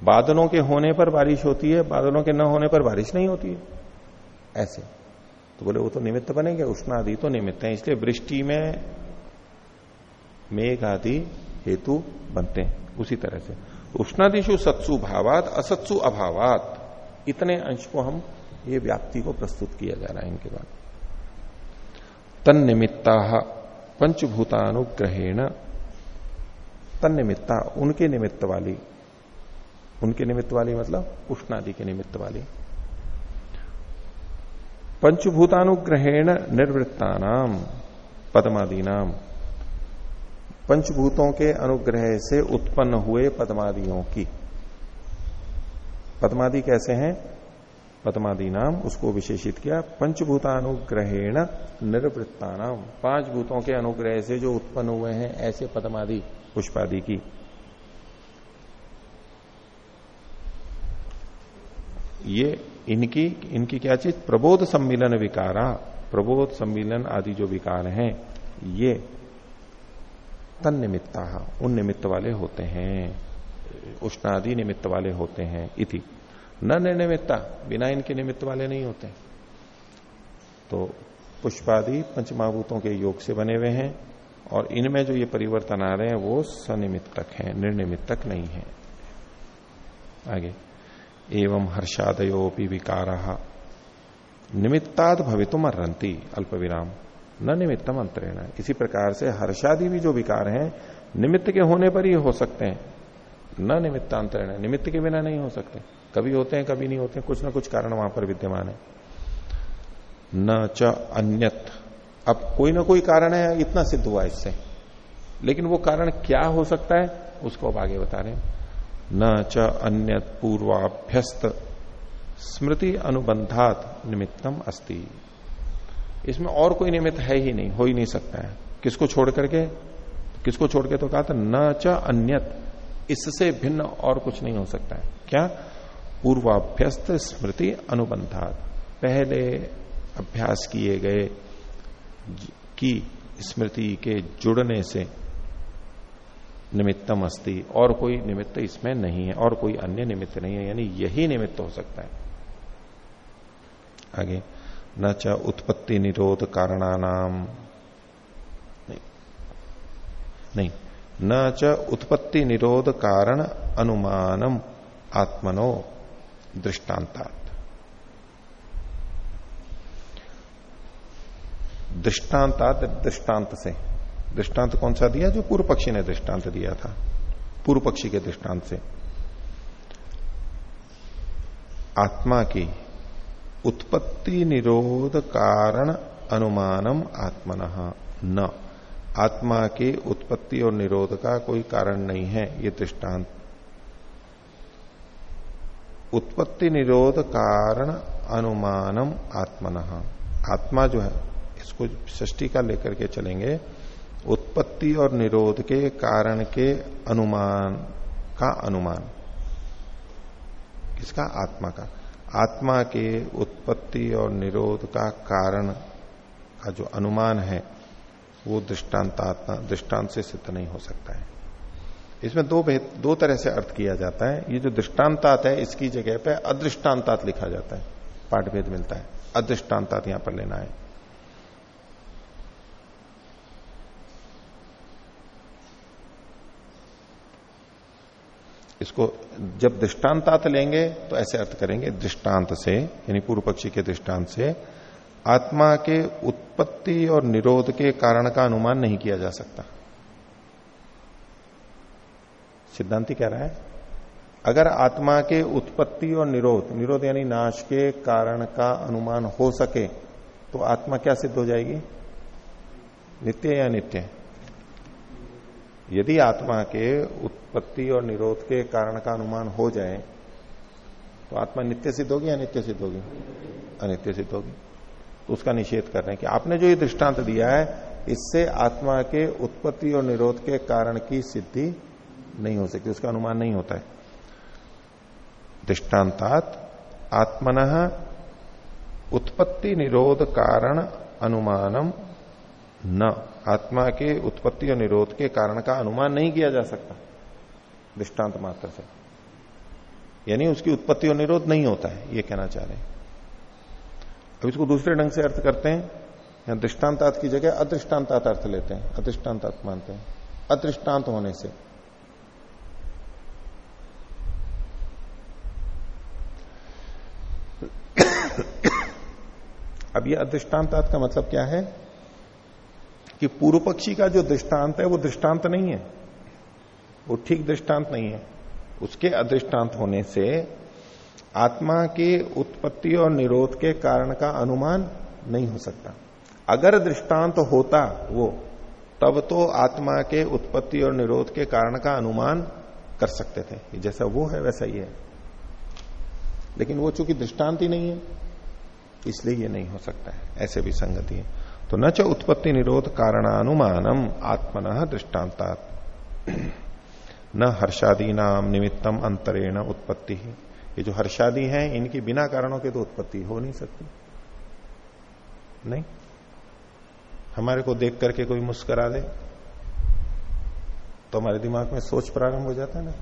बादलों के होने पर बारिश होती है, बादलों के न होने पर बारिश नहीं होती है। ऐसे। तो बोले, वो तो निमित्त बनेंगे, उष्ण आदि तो निमित्त है, इसलिए वृष्टि में मेघ आदि हेतु बनते हैं, उसी तरह से। उष्णादिशु सत्सु भावात, असत्सु अभावात। इतने अंश को हम, ये व्याप्ति को प्रस्तुत किया जा रहा है इनके बाद। तन निमित्ता पंचभूतानुग्रहेण। तन निमित्ता उनके निमित्त वाली। उनके निमित्त वाली मतलब उष्णादि के निमित्त वाली। पंचभूतानुग्रहेण निर्वृत्ता नाम पदमादि नाम पंचभूतों के अनुग्रह से उत्पन्न हुए पदमादियों की। पदमादि कैसे हैं? पदमादि नाम उसको विशेषित किया, पंचभूतानुग्रहेण निर्वृत्ता नाम पाँच भूतों के अनुग्रह से जो उत्पन्न हुए हैं, ऐसे पदमादि पुष्पादि की। ये इनकी इनकी क्या चीज़? प्रबोध सम्मिलन विकारा। प्रबोध सम्मिलन आदि जो विकार हैं, ये तन निमित्ता उन निमित्त वाले होते हैं। उष्णादि निमित्त वाले होते हैं, इति। न निमित्ता बिना इनके निमित्त वाले नहीं होते। तो पुष्पादि पंचमहाभूतों के योग से बने हुए हैं, और इनमें जो ये परिवर्तन आ रहे हैं, वो सनिमित्तक है, निर्निमित्तक नहीं है। आगे, एवं हर्षादयोपि विकार। निमित्ताद भवितुम अर्ती अल्प विराम न निमित्तम अंतरेण इसी प्रकार से हर्षादि भी जो विकार हैं, निमित्त के होने पर ही हो सकते हैं। न निमित्तांतरण निमित्त के बिना नहीं हो सकते। कभी होते हैं, कभी नहीं होते हैं, कुछ ना कुछ कारण वहाँ पर विद्यमान है। न च अन्यत। अब कोई ना कोई कारण है, इतना सिद्ध हुआ इससे। लेकिन वो कारण क्या हो सकता है, उसको अब आगे बता रहे न च अन्य पूर्वाभ्यस्त। स्मृति अनुबंधात निमित्तम अस्ति। इसमें और कोई निमित्त है ही नहीं, हो ही नहीं सकता है। किसको छोड़ करके? किसको छोड़ के तो कहा था, न च अन्यत। इससे भिन्न और कुछ नहीं हो सकता है। क्या? पूर्वाभ्यस्त स्मृति अनुबंधा पहले अभ्यास किए गए की स्मृति के जुड़ने से निमित्तम अस्ति। और कोई निमित्त इसमें नहीं है, और कोई अन्य निमित्त नहीं है, यानी यही निमित्त हो सकता है। आगे, न च उत्पत्ति निरोध कारणानाम। नहीं। नहीं। न च उत्पत्ति निरोध कारण अनुमानम आत्मनो। दृष्टांतात। दृष्टांतात दृष्टांत से। दृष्टांत कौन सा दिया? जो पूर्व पक्षी ने दृष्टांत दिया था। पूर्व पक्षी के दृष्टांत से। आत्मा की उत्पत्ति निरोध कारण अनुमानम आत्मन। न। आत्मा के उत्पत्ति और निरोध का कोई कारण नहीं है, ये दृष्टांत। उत्पत्ति निरोध कारण अनुमानम आत्मन। आत्मा जो है, इसको ष्टी का लेकर के चलेंगे। उत्पत्ति और निरोध के कारण के अनुमान, का अनुमान। किसका? आत्मा का। आत्मा के उत्पत्ति और निरोध का कारण का जो अनुमान है, वो दृष्टांत दृष्टांत से सिद्ध नहीं हो सकता है। इसमें दो दो तरह से अर्थ किया जाता है। ये जो दृष्टांतात है, इसकी जगह पे अदृष्टांतात लिखा जाता है। पाठभेद मिलता है। अदृष्टांतात यहाँ पर लेना है। इसको जब दृष्टांतात लेंगे तो ऐसे अर्थ करेंगे, दृष्टांत से, यानी पूर्व पक्षी के दृष्टांत से, आत्मा के उत्पत्ति और निरोध के कारण का अनुमान नहीं किया जा सकता। सिद्धांति कह रहा है, अगर आत्मा के उत्पत्ति और निरोध निरोध यानी नाश के कारण का अनुमान हो सके तो आत्मा क्या सिद्ध हो जाएगी? नित्य या नित्य यदि आत्मा के उत्पत्ति और निरोध के कारण का अनुमान हो जाए तो आत्मा नित्य सिद्ध होगी या नित्य सिद्ध होगी? अनित्य सिद्ध होगी। तो उसका निषेध कर रहे हैं कि आपने जो ये दृष्टांत दिया है, इससे आत्मा के उत्पत्ति और निरोध के कारण की सिद्धि नहीं हो सकती, उसका अनुमान नहीं होता है। दृष्टांतात आत्मन उत्पत्ति निरोध कारण अनुमानम न। आत्मा के उत्पत्ति और निरोध के कारण का अनुमान नहीं किया जा सकता, दृष्टांत मात्र से। यानी उसकी उत्पत्ति और निरोध नहीं होता है, ये कहना चाह रहे हैं। अब इसको दूसरे ढंग से अर्थ करते हैं। या दृष्टांतात की जगह अदृष्टांतात अर्थ लेते हैं, अदृष्टांतात मानते हैं। अदृष्टांत होने से। अब ये अदृष्टांतात का मतलब क्या है? कि पूर्व पक्षी का जो दृष्टांत है, वो दृष्टांत नहीं है। वो ठीक दृष्टांत नहीं है। उसके अदृष्टांत होने से आत्मा के उत्पत्ति और निरोध के कारण का अनुमान नहीं हो सकता। अगर दृष्टांत होता वो, तब तो आत्मा के उत्पत्ति और निरोध के कारण का अनुमान कर सकते थे। जैसा वो है, वैसा ही है। लेकिन वो चूँकि दृष्टांत ही नहीं है इसलिए ये नहीं हो सकता है, ऐसे भी संगति है। तो न च उत्पत्ति निरोध कारणानुमानम आत्मन दृष्टांता न हर्षादी नाम निमित्तम अंतरेण उत्पत्ति ही। ये जो हर्षादी हैं, इनकी बिना कारणों के तो उत्पत्ति हो नहीं सकती। नहीं? हमारे को देख करके कोई मुस्करा दे तो हमारे दिमाग में सोच प्रारंभ हो जाता है ना।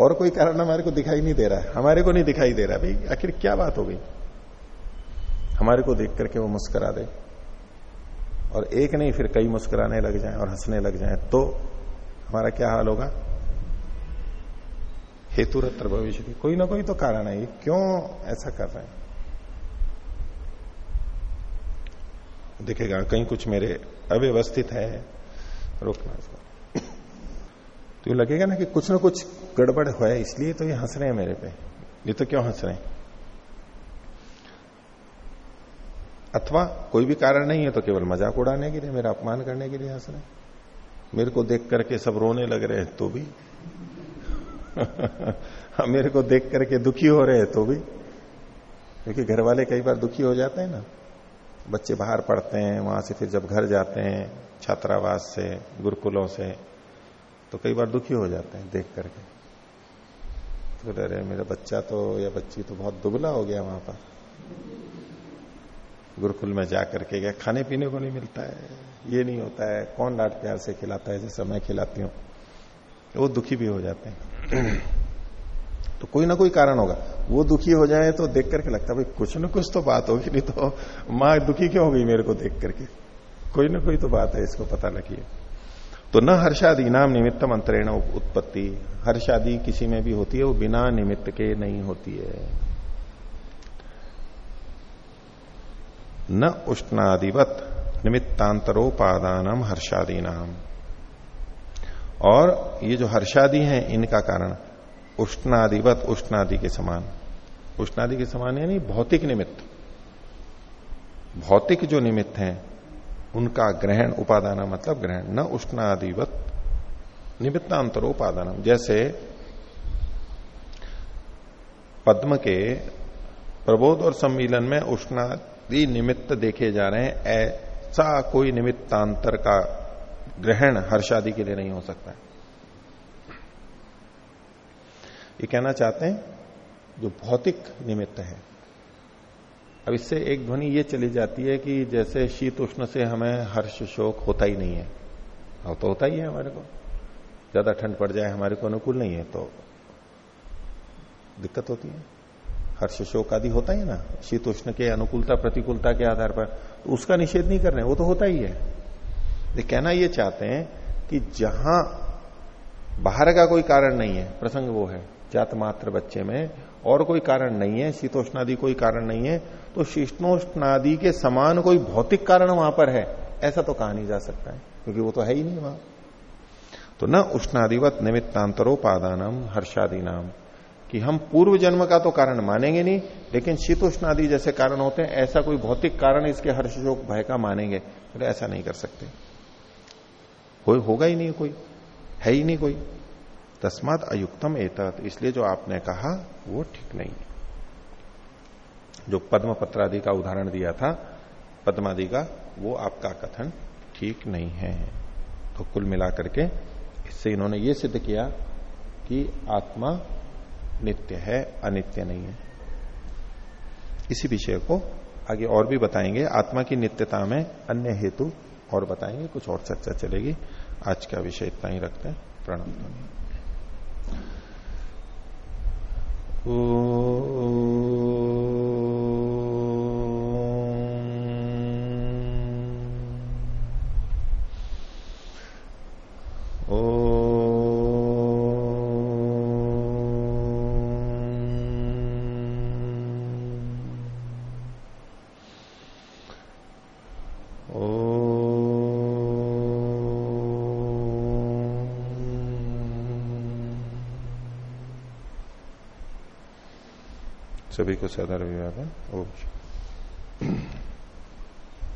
और कोई कारण हमारे को दिखाई नहीं दे रहा है। हमारे को नहीं दिखाई दे रहा भाई, आखिर क्या बात हो गई? हमारे को देख करके वो मुस्करा दे। और एक नहीं, फिर कई मुस्कुराने लग जाए और हंसने लग जाए। तो हमारा क्या हाल होगा? हेतु रत्र भविष्य कोई ना कोई तो कारण है। क्यों ऐसा कर रहे हैं? देखेगा कहीं कुछ मेरे अव्यवस्थित है। रोकना इसको। तो लगेगा ना कि कुछ ना कुछ गड़बड़ है, इसलिए तो ये हंस रहे हैं मेरे पे। ये तो क्यों हंस रहे हैं? अथवा कोई भी कारण नहीं है तो केवल मज़ाक उड़ाने के लिए, मेरा अपमान करने के लिए हंस रहे मेरे को देख करके सब रोने लग रहे हैं तो भी। (laughs) मेरे को देख करके दुखी हो रहे हैं तो भी। क्योंकि घर वाले कई बार दुखी हो जाते हैं ना। बच्चे बाहर पढ़ते हैं, वहाँ से फिर जब घर जाते हैं, छात्रावास से, गुरुकुलों से तो कई बार दुखी हो जाते हैं देख करके। तो अरे, मेरा बच्चा तो या बच्ची तो बहुत दुबला हो गया वहाँ पर। गुरुकुल में जा करके गया खाने पीने को नहीं मिलता है? ये नहीं होता है। कौन डांट प्यार से खिलाता है? जैसे मैं खिलाती हूँ। वो दुखी भी हो जाते हैं। तो कोई ना कोई कारण होगा। वो दुखी हो जाए तो देख करके लगता है, भाई, कुछ ना कुछ तो बात होगी। नहीं (laughs) तो माँ दुखी क्यों हो गई मेरे को देख करके? कोई ना कोई तो बात है, इसको पता लगी तो न हर्षादि नाम निमित्त मंत्रेण उत्पत्ति। हर्षादि किसी में भी होती है, वो बिना निमित्त के नहीं होती है। न उष्णादिवत निमित्तांतरोपादान हर्षादि नाम और ये जो हर्षादि हैं, इनका कारण उष्णादिवत, उष्णादि के समान। उष्णादि के समान यानी भौतिक निमित्त। भौतिक जो निमित्त हैं उनका ग्रहण, उपादान मतलब ग्रहण, न उष्णादिवत निमित्तांतरोपादान जैसे पद्म के प्रबोध और सम्मीलन में उष्णादि निमित्त देखे जा रहे हैं, ऐसा कोई निमित्तांतर का ग्रहण हर्षादि के लिए नहीं हो सकता है। ये कहना चाहते हैं, जो भौतिक निमित्त है अब इससे एक ध्वनि ये चली जाती है कि जैसे शीत उष्ण से हमें हर्ष शोक होता ही नहीं है। अब तो होता ही है हमारे को। ज़्यादा ठंड पड़ जाए, हमारे को अनुकूल नहीं है तो दिक्कत होती है। हर्ष शोक आदि होता ही ना। शीत उष्ण के अनुकूलता, प्रतिकूलता के आधार पर। तो उसका निषेध नहीं कर रहे वो तो होता ही है। ये कहना ये चाहते हैं कि जहाँ बाहर का कोई कारण नहीं है, प्रसंग वो है, जात मात्र बच्चे में और कोई कारण नहीं है शीतोष्णादि कोई कारण नहीं है तो शिष्णोष्णादि के समान कोई भौतिक कारण वहाँ पर है, ऐसा तो कहा नहीं जा सकता है, क्योंकि वो तो है ही नहीं वहाँ। तो न उष्णादिवत निमित्तांतरोपादानम हर्षादि नाम कि हम पूर्व जन्म का तो कारण मानेंगे नहीं, लेकिन शीतोष्णादि जैसे कारण होते हैं, ऐसा कोई भौतिक कारण इसके हर्ष शोक भय का मानेंगे तो ऐसा नहीं कर सकते। कोई होगा ही नहीं, कोई है ही नहीं कोई। तस्मात अयुक्तम एतत, इसलिए जो आपने कहा, वो ठीक नहीं जो पद्म पत्रादि का उदाहरण दिया था, पद्मादि का, वो आपका कथन ठीक नहीं है। तो कुल मिलाकर के इससे इन्होंने ये सिद्ध किया कि आत्मा नित्य है, अनित्य नहीं है। इसी विषय को आगे और भी बताएँगे। आत्मा की नित्यता में अन्य हेतु और बताएँगे, कुछ और चर्चा चलेगी। आज का विषय इतना ही रखते हैं। प्रणाम। को सदर है ओम